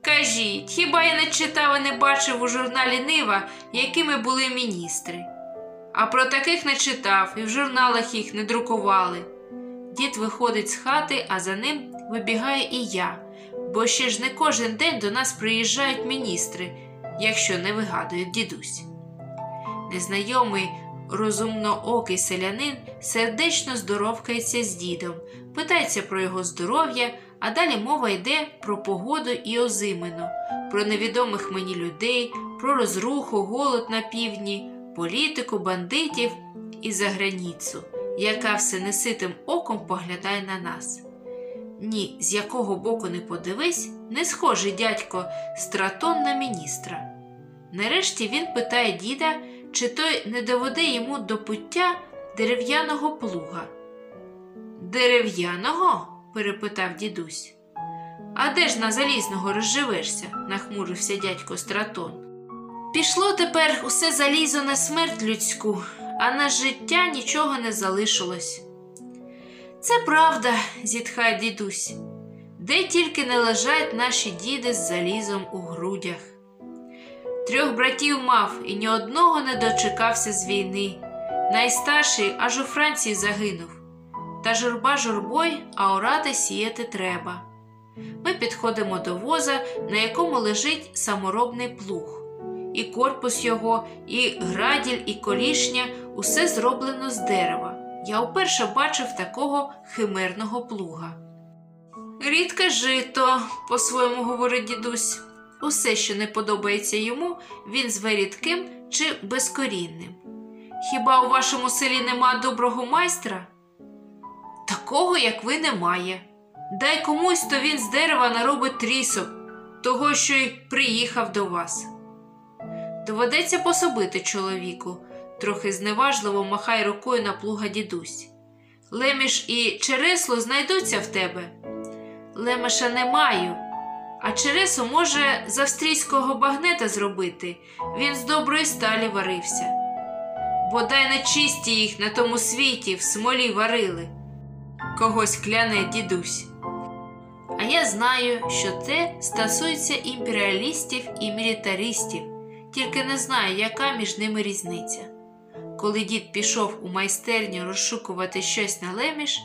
[SPEAKER 1] Кажіть, хіба я не читав і не бачив у журналі Нива, якими були міністри? А про таких не читав і в журналах їх не друкували. Дід виходить з хати, а за ним вибігає і я, бо ще ж не кожен день до нас приїжджають міністри, якщо не вигадує дідусь. Незнайомий розумноокий селянин сердечно здоровкається з дідом, питається про його здоров'я, а далі мова йде про погоду і озимину, про невідомих мені людей, про розруху, голод на півдні, політику, бандитів і заграніцю, яка все неситим оком поглядає на нас. Ні, з якого боку не подивись, не схожий дядько стратон на міністра. Нарешті він питає діда, чи той не доведе йому до пуття дерев'яного плуга. Дерев'яного? Перепитав дідусь. А де ж на залізного розживешся? нахмурився дядько Стратон. Пішло тепер усе залізо на смерть людську, а на життя нічого не залишилось. Це правда, зітхає дідусь, де тільки не лежать наші діди з залізом у грудях. Трьох братів мав і ні одного не дочекався з війни. Найстарший аж у Франції загинув. Та журба журбой, а орати сіяти треба. Ми підходимо до воза, на якому лежить саморобний плуг. І корпус його, і граділь, і колішня усе зроблено з дерева. Я вперше бачив такого химерного плуга. Рідке жито, по-своєму говорить дідусь. Усе, що не подобається йому, він зве рідким чи безкорінним. Хіба у вашому селі нема доброго майстра? Такого, як ви, немає. Дай комусь, то він з дерева наробить трісок, того, що й приїхав до вас. Доведеться пособити чоловіку, трохи зневажливо махай рукою на плуга дідусь. Леміш і чересло знайдуться в тебе. Лемеша не маю, а чересу може з австрійського багнета зробити, він з доброї сталі варився. Бодай не чисті їх на тому світі в смолі варили, когось кляне дідусь. А я знаю, що це стосується імперіалістів і мілітаристів, тільки не знаю, яка між ними різниця. Коли дід пішов у майстерню розшукувати щось на леміш,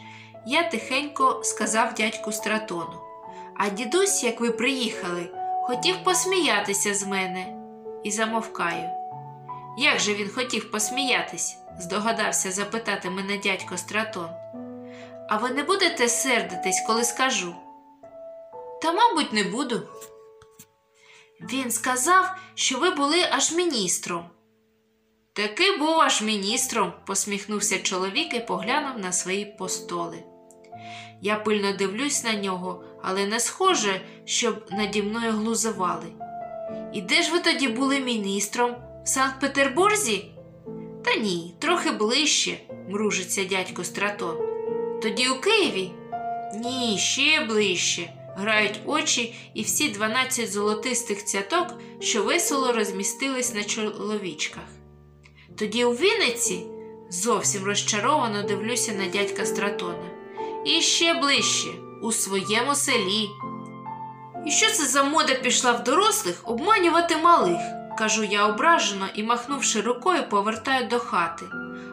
[SPEAKER 1] я тихенько сказав дядьку стратону. А дідусь, як ви приїхали, хотів посміятися з мене і замовкаю. Як же він хотів посміятись? здогадався запитати мене дядько стратон. А ви не будете сердитись, коли скажу? Та, мабуть, не буду. Він сказав, що ви були аж міністром. Таки був аж міністром, посміхнувся чоловік і поглянув на свої постоли. Я пильно дивлюсь на нього, але не схоже, щоб наді мною глузували. І де ж ви тоді були міністром? В Санкт-Петербурзі? Та ні, трохи ближче, мружиться дядько Стратон. Тоді у Києві? Ні, ще ближче. Грають очі і всі дванадцять золотистих цяток, що весело розмістились на чоловічках. Тоді у Вінниці зовсім розчаровано дивлюся на дядька Стратона. І ще ближче, у своєму селі. І що це за мода пішла в дорослих обманювати малих? Кажу я ображено і, махнувши рукою, повертаю до хати,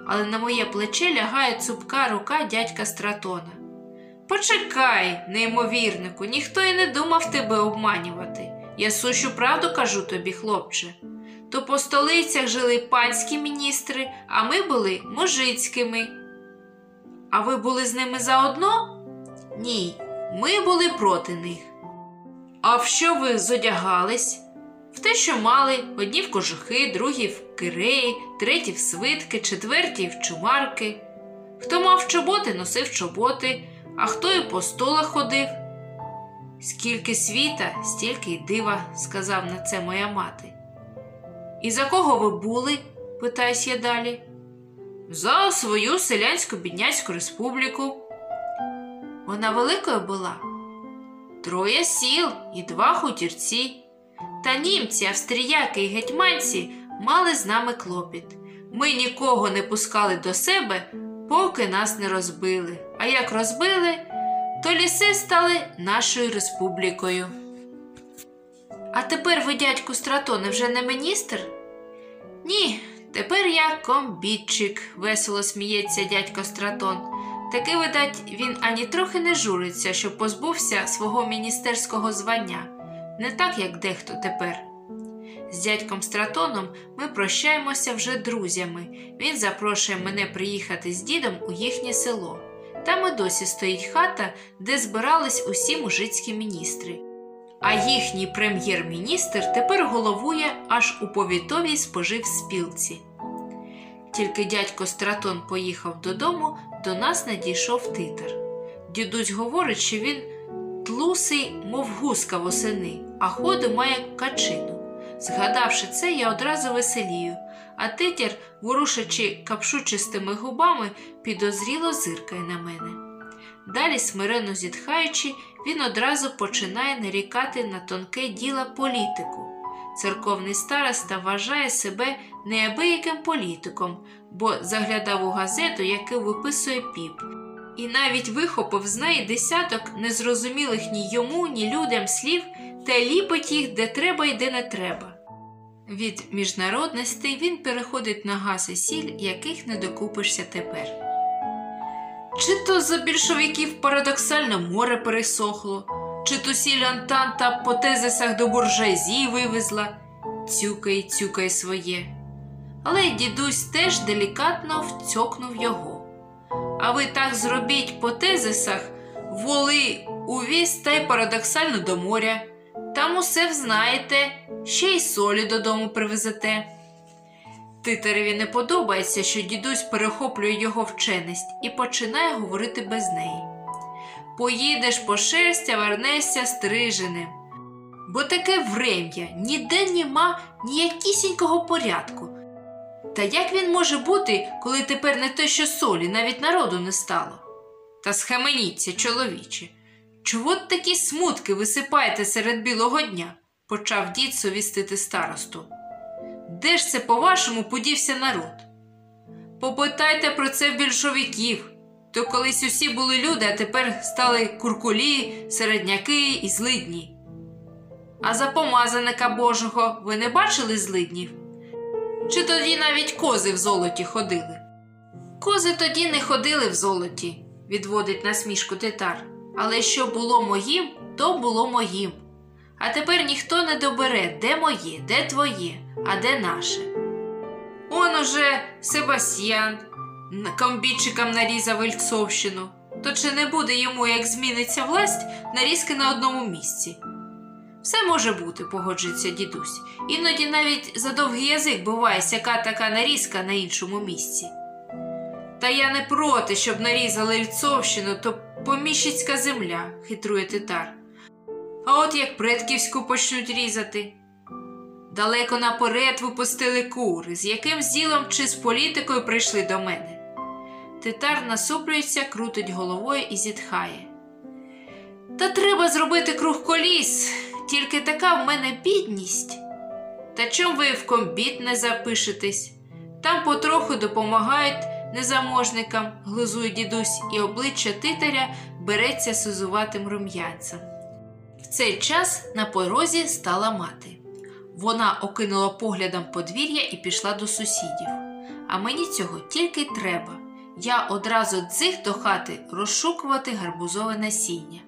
[SPEAKER 1] але на моє плече лягає цупка рука дядька Стратона. Почекай, неймовірнику, ніхто і не думав тебе обманювати. Я сущу правду кажу тобі, хлопче. То по столицях жили панські міністри, а ми були мужицькими. А ви були з ними заодно? Ні, ми були проти них. А в що ви зодягались? В те, що мали одні в кожухи, другі в киреї, треті в свитки, четверті в чумарки. Хто мав чоботи, носив чоботи, а хто і по столах ходив. Скільки світа, стільки й дива, сказав на це моя мати. І за кого ви були? питаюсь я далі. За свою селянську бідняцьку республіку. Вона великою була. Троє сіл і два хутірці. Та німці, австріяки і гетьманці мали з нами клопіт. Ми нікого не пускали до себе, поки нас не розбили. А як розбили, то ліси стали нашою республікою. А тепер ви, дядьку Стратоне, вже не міністр? Ні, тепер я комбітчик, весело сміється дядько Стратон. Таки, видать, він ані трохи не журиться, що позбувся свого міністерського звання, не так, як дехто тепер. З дядьком Стратоном ми прощаємося вже друзями. Він запрошує мене приїхати з дідом у їхнє село. Там і досі стоїть хата, де збирались усі мужицькі міністри. А їхній прем'єр-міністр тепер головує аж у повітовій споживспілці. Тільки дядько Стратон поїхав додому, до нас надійшов титар. Дідусь говорить, що він тлусий, мов гуска восени, а ходу має качину. Згадавши це, я одразу веселію, а титяр, ворушачи капшучистими губами, підозріло зиркає на мене. Далі, смиренно зітхаючи, він одразу починає нарікати на тонке діло політику. Церковний староста вважає себе неабияким політиком, бо заглядав у газету, яку виписує піп, і навіть вихопив з неї десяток незрозумілих ні йому, ні людям слів та ліпить їх де треба і де не треба. Від міжнародностей він переходить на газ і сіль, яких не докупишся тепер. Чи то за більшовиків парадоксально море пересохло, чи то сіль Антанта по тезисах до буржуазії вивезла, цюкай, цюкай своє. Але дідусь теж делікатно вцьокнув його. А ви так зробіть по тезисах, воли увіз та й парадоксально до моря. Там усе взнаєте, ще й солі додому привезете. Титареві не подобається, що дідусь перехоплює його вченість і починає говорити без неї. Поїдеш по шерсть, а вернешся стриженим. Бо таке врем'я ніде нема ніякісінького порядку. Та як він може бути, коли тепер не те, що солі, навіть народу не стало? Та схаменіться, чоловіче. Чого такі смутки висипаєте серед білого дня? почав дід совістити старосту. Де ж це, по-вашому, подівся народ? Попитайте про це в більшовиків. То колись усі були люди, а тепер стали куркулі, середняки і злидні. А за помазаника Божого ви не бачили злиднів? Чи тоді навіть кози в золоті ходили? Кози тоді не ходили в золоті, відводить насмішку титар. Але що було моїм, то було моїм. А тепер ніхто не добере, де моє, де твоє, а де наше. Он уже Себастьян комбітчикам нарізав Ільцовщину. То чи не буде йому, як зміниться власть, нарізки на одному місці? Все може бути, погоджується дідусь. Іноді навіть за довгий язик буває сяка така нарізка на іншому місці. Та я не проти, щоб нарізали Ільцовщину, то поміщицька земля, хитрує титар. А от як предківську почнуть різати. Далеко наперед випустили кури, з яким ділом чи з політикою прийшли до мене. Титар насуплюється, крутить головою і зітхає. Та треба зробити круг коліс, тільки така в мене бідність. Та чом ви в комбіт не запишетесь? Там потроху допомагають незаможникам, глузує дідусь, і обличчя титаря береться сизуватим рум'янцем. В цей час на порозі стала мати. Вона окинула поглядом подвір'я і пішла до сусідів. А мені цього тільки треба. Я одразу дзих до хати розшукувати гарбузове насіння.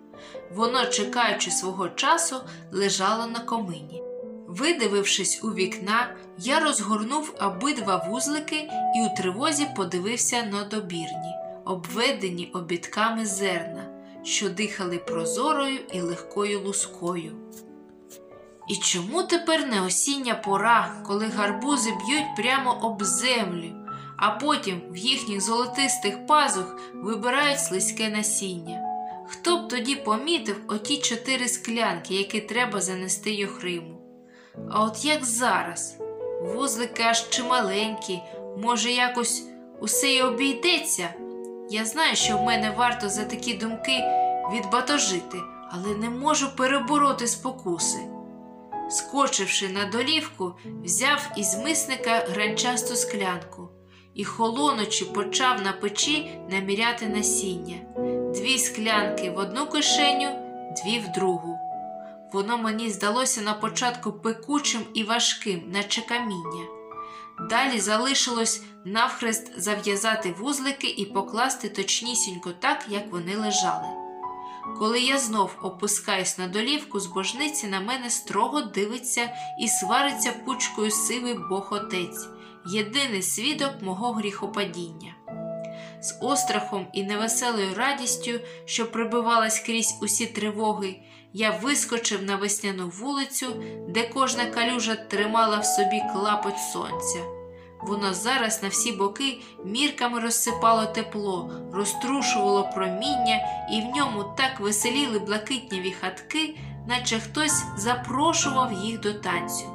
[SPEAKER 1] Воно, чекаючи свого часу, лежало на комині. Видивившись у вікна, я розгорнув обидва вузлики і у тривозі подивився на добірні, обведені обідками зерна, що дихали прозорою і легкою лускою. І чому тепер не осіння пора, коли гарбузи б'ють прямо об землю, а потім в їхніх золотистих пазух вибирають слизьке насіння? Хто б тоді помітив оті чотири склянки, які треба занести Йохриму? А от як зараз? Вузлики аж чималенькі, може, якось усе й обійдеться? Я знаю, що в мене варто за такі думки відбатожити, але не можу перебороти спокуси. Скочивши на долівку, взяв із мисника гранчасту склянку і, холоночі, почав на печі наміряти насіння. Дві склянки в одну кишеню, дві в другу. Воно мені здалося на початку пекучим і важким, наче каміння. Далі залишилось навхрест зав'язати вузлики і покласти точнісінько так, як вони лежали. Коли я знов опускаюсь на долівку, з божниці на мене строго дивиться і свариться пучкою сивий бог отець, єдиний свідок мого гріхопадіння. З острахом і невеселою радістю, що прибивалась крізь усі тривоги, я вискочив на весняну вулицю, де кожна калюжа тримала в собі клапоть сонця. Воно зараз на всі боки мірками розсипало тепло, розтрушувало проміння, і в ньому так веселіли блакитні віхатки, наче хтось запрошував їх до танцю.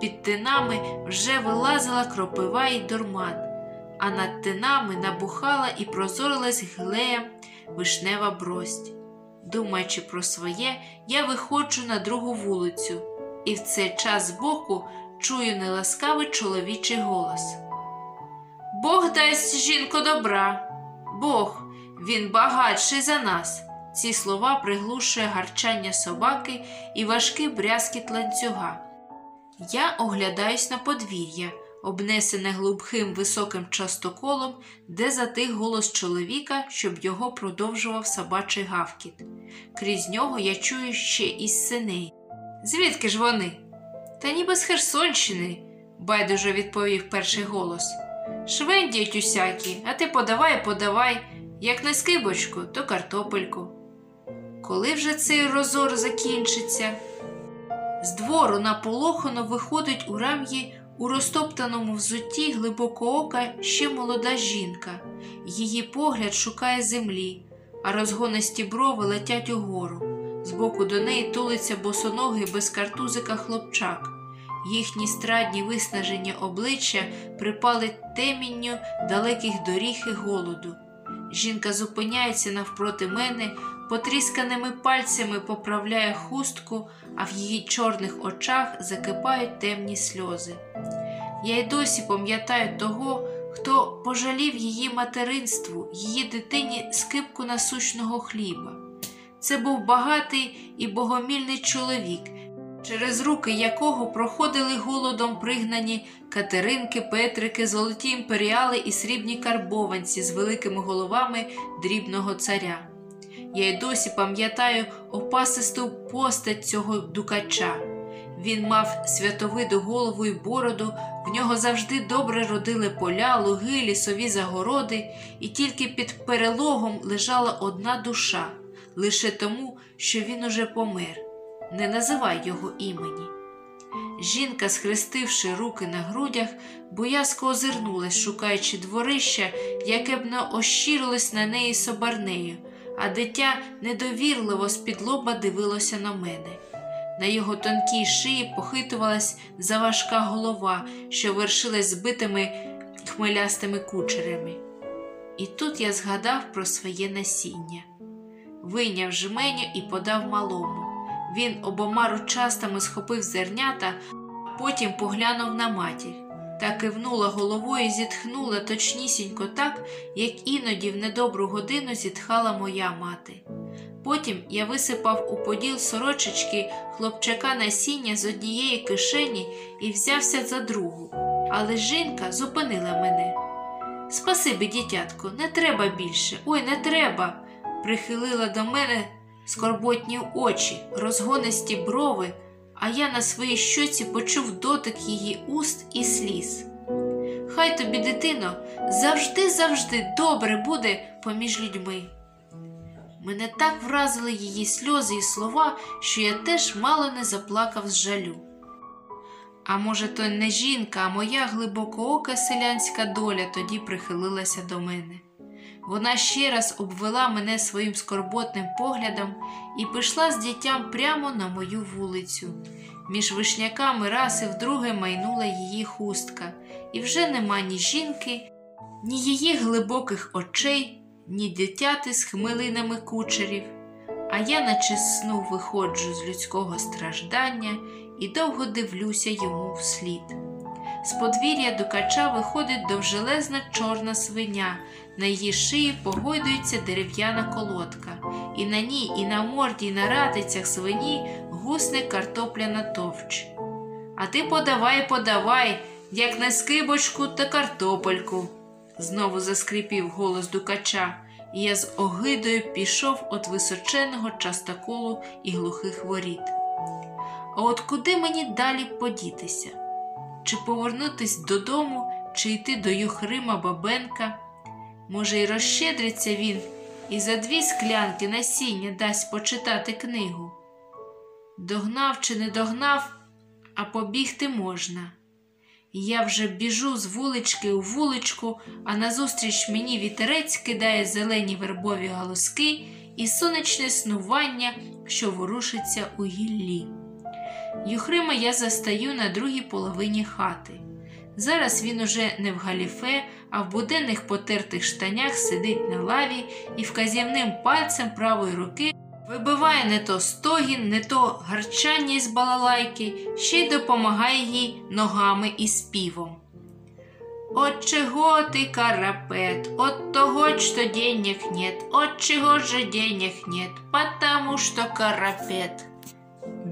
[SPEAKER 1] Під тинами вже вилазила кропива й дурман, а над тинами набухала і прозорилась глеєм вишнева брость. Думаючи про своє, я виходжу на другу вулицю, і в цей час збоку чую неласкавий чоловічий голос. Бог дасть жінко добра, Бог, він багатший за нас. Ці слова приглушує гарчання собаки і важкий брязкіт ланцюга. Я оглядаюсь на подвір'я, обнесене глубким високим частоколом, де затих голос чоловіка, щоб його продовжував собачий гавкіт. Крізь нього я чую ще із синей. Звідки ж вони? Та ніби з Херсонщини, байдуже відповів перший голос. Швендіють усякі, а ти подавай, подавай, як не скибочку, то картопельку. Коли вже цей розор закінчиться? З двору наполохано виходить у рам'ї у розтоптаному взутті глибокоока ще молода жінка. Її погляд шукає землі, а розгонисті брови летять угору. Збоку до неї тулиться босоногий без картузика хлопчак. Їхні страдні виснажені обличчя припали темінню далеких доріг і голоду. Жінка зупиняється навпроти мене, потрісканими пальцями поправляє хустку, а в її чорних очах закипають темні сльози. Я й досі пам'ятаю того, хто пожалів її материнству, її дитині скипку насущного хліба. Це був багатий і богомільний чоловік, через руки якого проходили голодом пригнані Катеринки, Петрики, золоті імперіали і срібні карбованці з великими головами дрібного царя. Я й досі пам'ятаю опасисту постать цього дукача. Він мав святовиду голову й бороду, в нього завжди добре родили поля, луги, лісові загороди, і тільки під перелогом лежала одна душа, лише тому, що він уже помер. Не називай його імені. Жінка, схрестивши руки на грудях, боязко озирнулась, шукаючи дворища, яке б не ощирилось на неї собарнею, а дитя недовірливо з-під лоба дивилося на мене. На його тонкій шиї похитувалась заважка голова, що вершилась збитими хмелястими кучерями. І тут я згадав про своє насіння. Вийняв жменю і подав малому. Він обома ручастами схопив зернята, а потім поглянув на матір та кивнула головою і зітхнула точнісінько так, як іноді в недобру годину зітхала моя мати. Потім я висипав у поділ сорочечки хлопчака насіння з однієї кишені і взявся за другу, але жінка зупинила мене. Спасибі, дитятко, не треба більше, ой, не треба. прихилила до мене скорботні очі, розгонисті брови, а я на своїй щоці почув дотик її уст і сліз. Хай тобі, дитино, завжди-завжди добре буде поміж людьми. Мене так вразили її сльози і слова, що я теж мало не заплакав з жалю. А може, то не жінка, а моя глибокоока селянська доля тоді прихилилася до мене. Вона ще раз обвела мене своїм скорботним поглядом і пішла з дітям прямо на мою вулицю. Між вишняками раз і вдруге майнула її хустка, і вже нема ні жінки, ні її глибоких очей, ні дитяти з хмелинами кучерів. А я, наче сну, виходжу з людського страждання і довго дивлюся йому вслід. З подвір'я дукача виходить довжелезна чорна свиня, на її шиї погойдується дерев'яна колодка, і на ній, і на морді, і на ратицях свині гусне картопляна товч. А ти подавай, подавай, як на скибочку та картопельку, знову заскрипів голос дукача, і я з огидою пішов від височеного частоколу і глухих воріт. А от куди мені далі подітися? Чи повернутись додому, чи йти до Юхрима Бабенка? Може, й розщедриться він і за дві склянки насіння дасть почитати книгу. Догнав чи не догнав, а побігти можна. Я вже біжу з вулички у вуличку, а назустріч мені вітерець кидає зелені вербові галузки і сонячне снування, що ворушиться у гіллі. Юхрима я застаю на другій половині хати. Зараз він уже не в галіфе, а в буденних потертих штанях сидить на лаві і вказівним пальцем правої руки вибиває не то стогін, не то гарчання із балалайки, ще й допомагає їй ногами і співом. От чего ты, карапет, от того, что денег нет, от чего же денег нет, потому что карапет.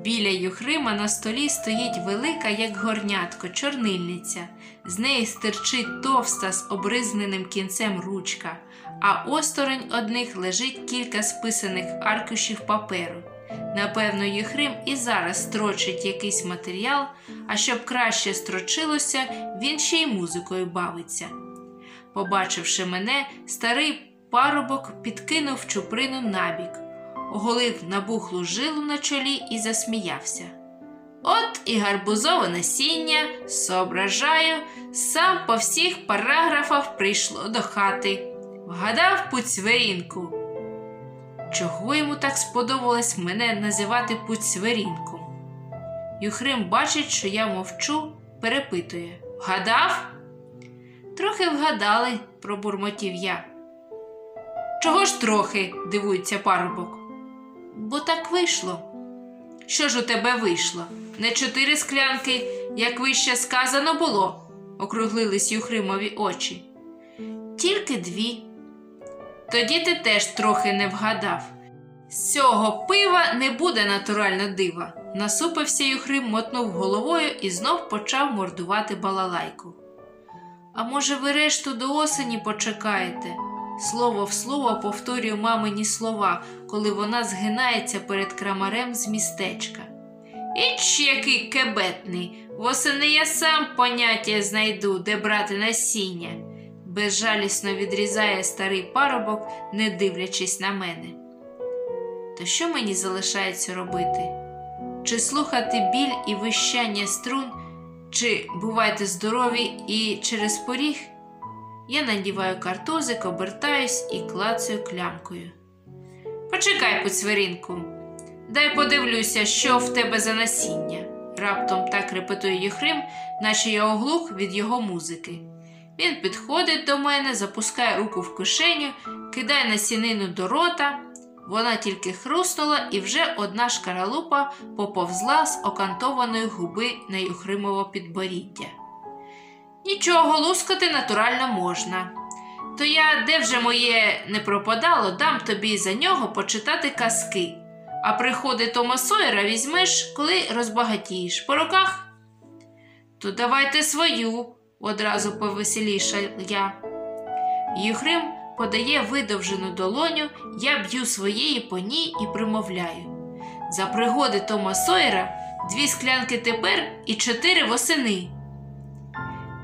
[SPEAKER 1] Біля Юхрима на столі стоїть велика, як горнятко, чорнильниця. З неї стирчить товста з обризненим кінцем ручка, а осторонь одних лежить кілька списаних аркушів паперу. Напевно, Юхрим і зараз строчить якийсь матеріал, а щоб краще строчилося, він ще й музикою бавиться. Побачивши мене, старий парубок підкинув чуприну набік оголив набухлу жилу на чолі і засміявся. От і гарбузове насіння, соображаю, сам по всіх параграфах прийшло до хати. Вгадав пуцьверінку. Чого йому так сподобалось мене називати пуцьверінком? Юхрим бачить, що я мовчу, перепитує Вгадав? Трохи вгадали, пробурмотів я. Чого ж трохи? дивується парубок. Бо так вийшло. Що ж у тебе вийшло? Не чотири склянки, як вище сказано було, округлились Юхримові очі. Тільки дві. Тоді ти теж трохи не вгадав. З цього пива не буде натурально дива. Насупився Юхрим, мотнув головою і знов почав мордувати балалайку. А може, ви решту до осені почекаєте? Слово в слово повторюю мамині слова, коли вона згинається перед крамарем з містечка. Іч який кебетний, восени я сам поняття знайду, де брати насіння, безжалісно відрізає старий парубок, не дивлячись на мене. То що мені залишається робити? Чи слухати біль і вищання струн, чи бувайте здорові і через поріг? Я надіваю картузик, обертаюсь і клацаю клямкою. Почекай, поцверінку, дай подивлюся, що в тебе за насіння. Раптом так репетує Єхрим, наче я оглух від його музики. Він підходить до мене, запускає руку в кишеню, кидає насінину до рота. Вона тільки хрустнула, і вже одна шкаралупа поповзла з окантованої губи на Юхримово підборіддя. Нічого лускати натурально можна. То я, де вже моє не пропадало, дам тобі за нього почитати казки, а приходи Тома Сойера візьмеш, коли розбагатієш. По руках? То давайте свою, одразу повеселіша я. Юхрим подає видовжену долоню, я б'ю своєї по ній і примовляю. За пригоди Тома Сойера дві склянки тепер і чотири восени.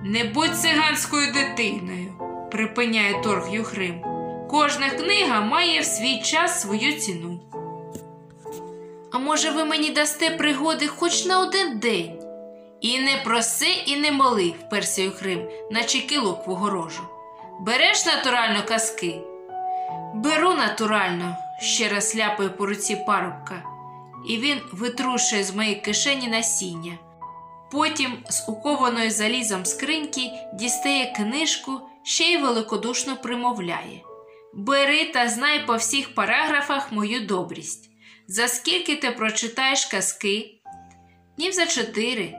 [SPEAKER 1] Не будь циганською дитиною, припиняє торг Юхрим. Кожна книга має в свій час свою ціну. А може, ви мені дасте пригоди хоч на один день? І не проси, і не моли, вперся Юхрим, наче кілок в огорожу. Береш натурально казки? Беру натурально, ще раз ляпає по руці парубка, і він витрушує з моєї кишені насіння. Потім з укованої залізом скриньки дістає книжку, ще й великодушно примовляє Бери та знай по всіх параграфах мою добрість. За скільки ти прочитаєш казки? Днів за чотири.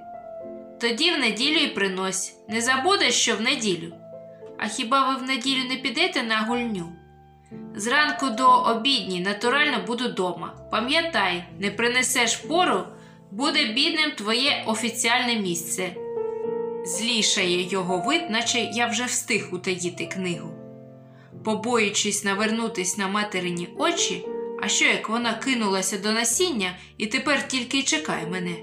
[SPEAKER 1] Тоді в неділю й принось. Не забудеш, що в неділю. А хіба ви в неділю не підете на гульню? Зранку до обідні натурально буду дома. Пам'ятай, не принесеш пору, буде бідним твоє офіціальне місце. Злішає його вид, наче я вже встиг утаїти книгу. Побоюючись навернутись на материні очі, а що як вона кинулася до насіння і тепер тільки й чекає мене.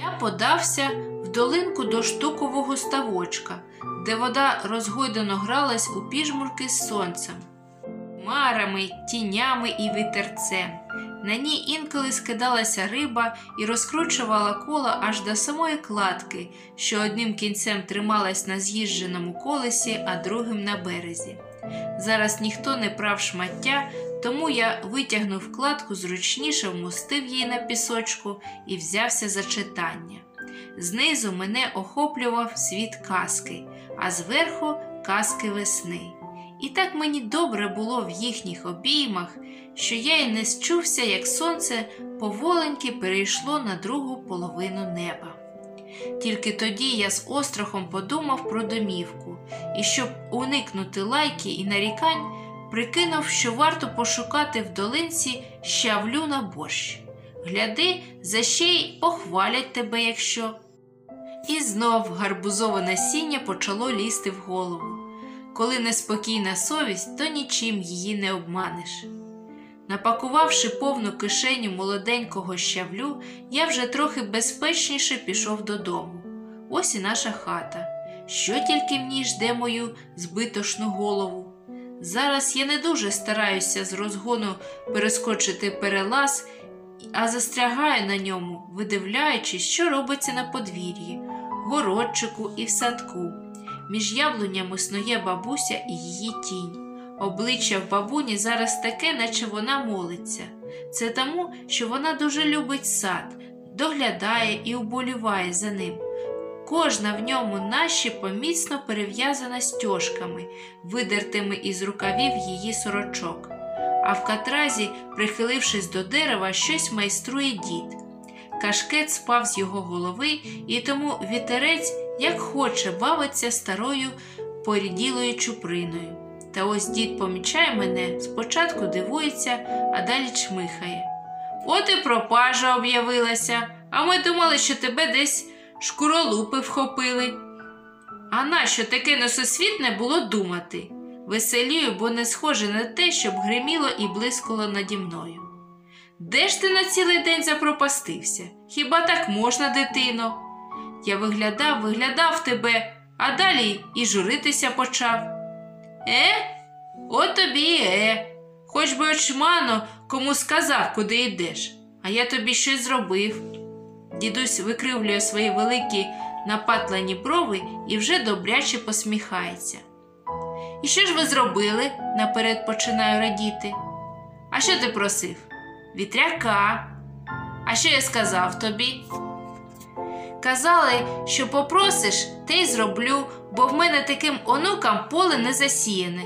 [SPEAKER 1] Я подався в долинку до штукового ставочка, де вода розгойдано гралась у піжмурки з сонцем, марами, тінями і вітерцем. На ній інколи скидалася риба і розкручувала коло аж до самої кладки, що одним кінцем трималась на з'їждженому колесі, а другим на березі. Зараз ніхто не прав шмаття, тому я витягнув кладку зручніше, вмостив її на пісочку і взявся за читання. Знизу мене охоплював світ казки, а зверху казки весни. І так мені добре було в їхніх обіймах, що я й не счувся, як сонце поволеньки перейшло на другу половину неба. Тільки тоді я з острахом подумав про домівку, і щоб уникнути лайки і нарікань, прикинув, що варто пошукати в долинці щавлю на борщ. Гляди, за ще й похвалять тебе, якщо. І знов гарбузове насіння почало лізти в голову. Коли неспокійна совість, то нічим її не обманеш. Напакувавши повну кишеню молоденького щавлю, я вже трохи безпечніше пішов додому. Ось і наша хата. Що тільки в ній жде мою збитошну голову. Зараз я не дуже стараюся з розгону перескочити перелаз а застрягаю на ньому, видивляючись, що робиться на подвір'ї, городчику і в садку. Між яблунями снує бабуся і її тінь. Обличчя в бабуні зараз таке, наче вона молиться. Це тому, що вона дуже любить сад, доглядає і уболіває за ним. Кожна в ньому наші міцно перев'язана стяжками, видертими із рукавів її сорочок. А в катразі, прихилившись до дерева, щось майструє дід. Кашкет спав з його голови, і тому вітерець, як хоче, бавиться старою поріділою чуприною. Та ось дід помічає мене, спочатку дивується, а далі чмихає. От і пропажа об'явилася, а ми думали, що тебе десь шкуролупи вхопили. А нащо таке несосвітне було думати? Веселію, бо не схоже на те, щоб гриміло і блискало наді мною. Де ж ти на цілий день запропастився? Хіба так можна, дитино? Я виглядав, виглядав тебе, а далі і журитися почав. Е? От тобі е. Хоч би очмано кому сказав, куди йдеш, а я тобі щось зробив. Дідусь викривлює свої великі напатлані брови і вже добряче посміхається. І що ж ви зробили? наперед починаю радіти. А що ти просив? Вітряка. А що я сказав тобі? Казали, що попросиш, те й зроблю, бо в мене таким онукам поле не засіяне.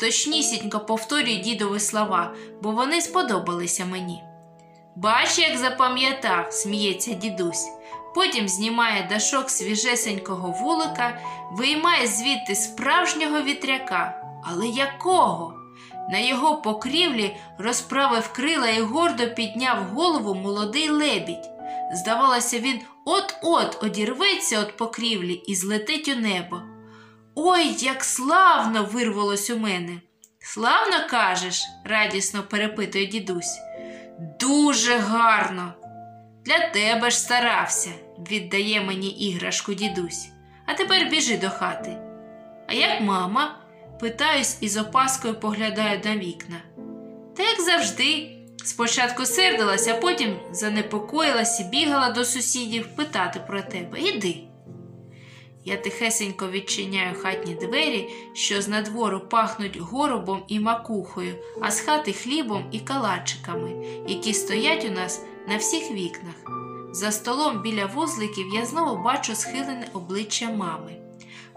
[SPEAKER 1] Точнісінько повторюю дідові слова, бо вони сподобалися мені. Бач, як запам'ятав, сміється дідусь. Потім знімає дашок свіжесенького вулика, виймає звідти справжнього вітряка. Але якого? На його покрівлі розправив крила і гордо підняв голову молодий лебідь. Здавалося, він от-от одірветься від покрівлі і злетить у небо. Ой, як славно вирвалось у мене. Славно кажеш? радісно перепитує дідусь. Дуже гарно. Для тебе ж старався, віддає мені іграшку дідусь. А тепер біжи до хати. А як мама? питаюсь і з опаскою поглядаю на вікна. Та як завжди, спочатку сердилась, а потім занепокоїлась і бігала до сусідів питати про тебе. Іди. Я тихесенько відчиняю хатні двері, що з надвору пахнуть горобом і макухою, а з хати хлібом і калачиками, які стоять у нас на всіх вікнах. За столом біля вузликів я знову бачу схилене обличчя мами.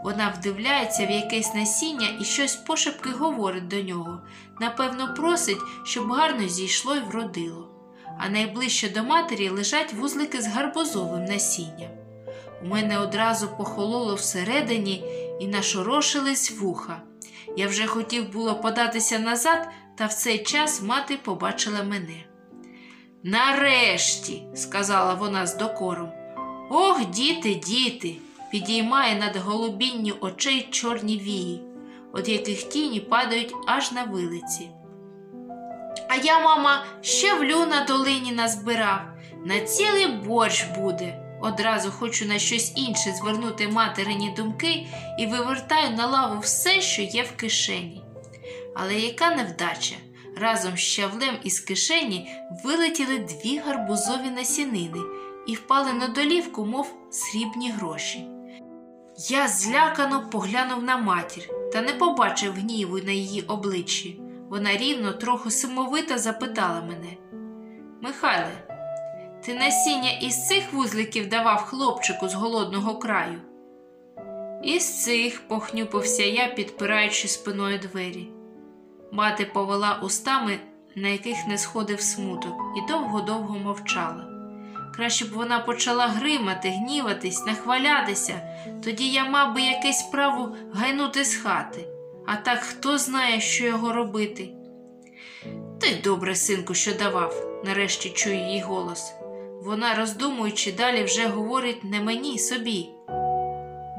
[SPEAKER 1] Вона вдивляється в якесь насіння і щось пошепки говорить до нього. Напевно, просить, щоб гарно зійшло й вродило. А найближче до матері лежать вузлики з гарбузовим насінням. У мене одразу похололо всередині і нашорошились вуха. Я вже хотів було податися назад, та в цей час мати побачила мене. Нарешті, сказала вона з докором. Ох, діти, діти, підіймає над голубінню очей чорні вії, от яких тіні падають аж на вилиці. А я, мама, ще влю на долині назбирав, на цілий борщ буде. Одразу хочу на щось інше звернути материні думки і вивертаю на лаву все, що є в кишені. Але яка невдача? Разом з щавлем із кишені вилетіли дві гарбузові насінини і впали на долівку, мов срібні гроші. Я злякано поглянув на матір та не побачив гніву на її обличчі. Вона рівно, трохи сумовито запитала мене Михайле, ти насіння із цих вузликів давав хлопчику з голодного краю? Із цих, похнюпився я, підпираючи спиною двері. Мати повела устами, на яких не сходив смуток, і довго-довго мовчала. Краще б вона почала гримати, гніватись, нахвалятися, тоді я мав би якесь право гайнути з хати, а так хто знає, що його робити. Ти добре, синку, що давав, нарешті чую її голос. Вона, роздумуючи, далі вже говорить не мені собі.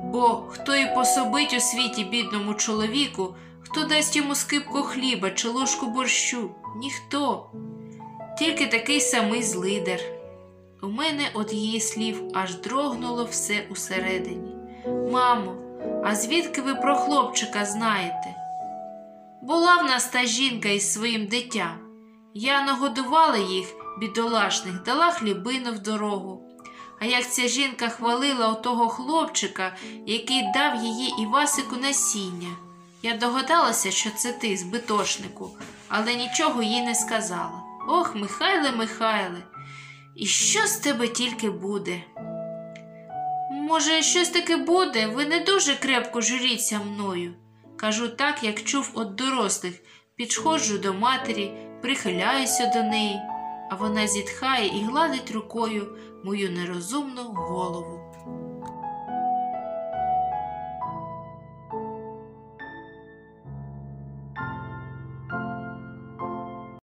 [SPEAKER 1] Бо хто і пособить у світі бідному чоловіку, хто дасть йому скипку хліба чи ложку борщу? Ніхто. Тільки такий самий злидер. У мене від її слів аж дрогнуло все усередині. Мамо, а звідки ви про хлопчика знаєте? Була в нас та жінка із своїм дитям. Я нагодувала їх, бідолашних, дала хлібину в дорогу. А як ця жінка хвалила отого хлопчика, який дав її Івасику насіння. Я догадалася, що це ти, збитошнику, але нічого їй не сказала. Ох, Михайле, Михайле, і що з тебе тільки буде? Може, щось таке буде, ви не дуже крепко журіться мною. Кажу так, як чув от дорослих, підходжу до матері, прихиляюся до неї, а вона зітхає і гладить рукою мою нерозумну голову.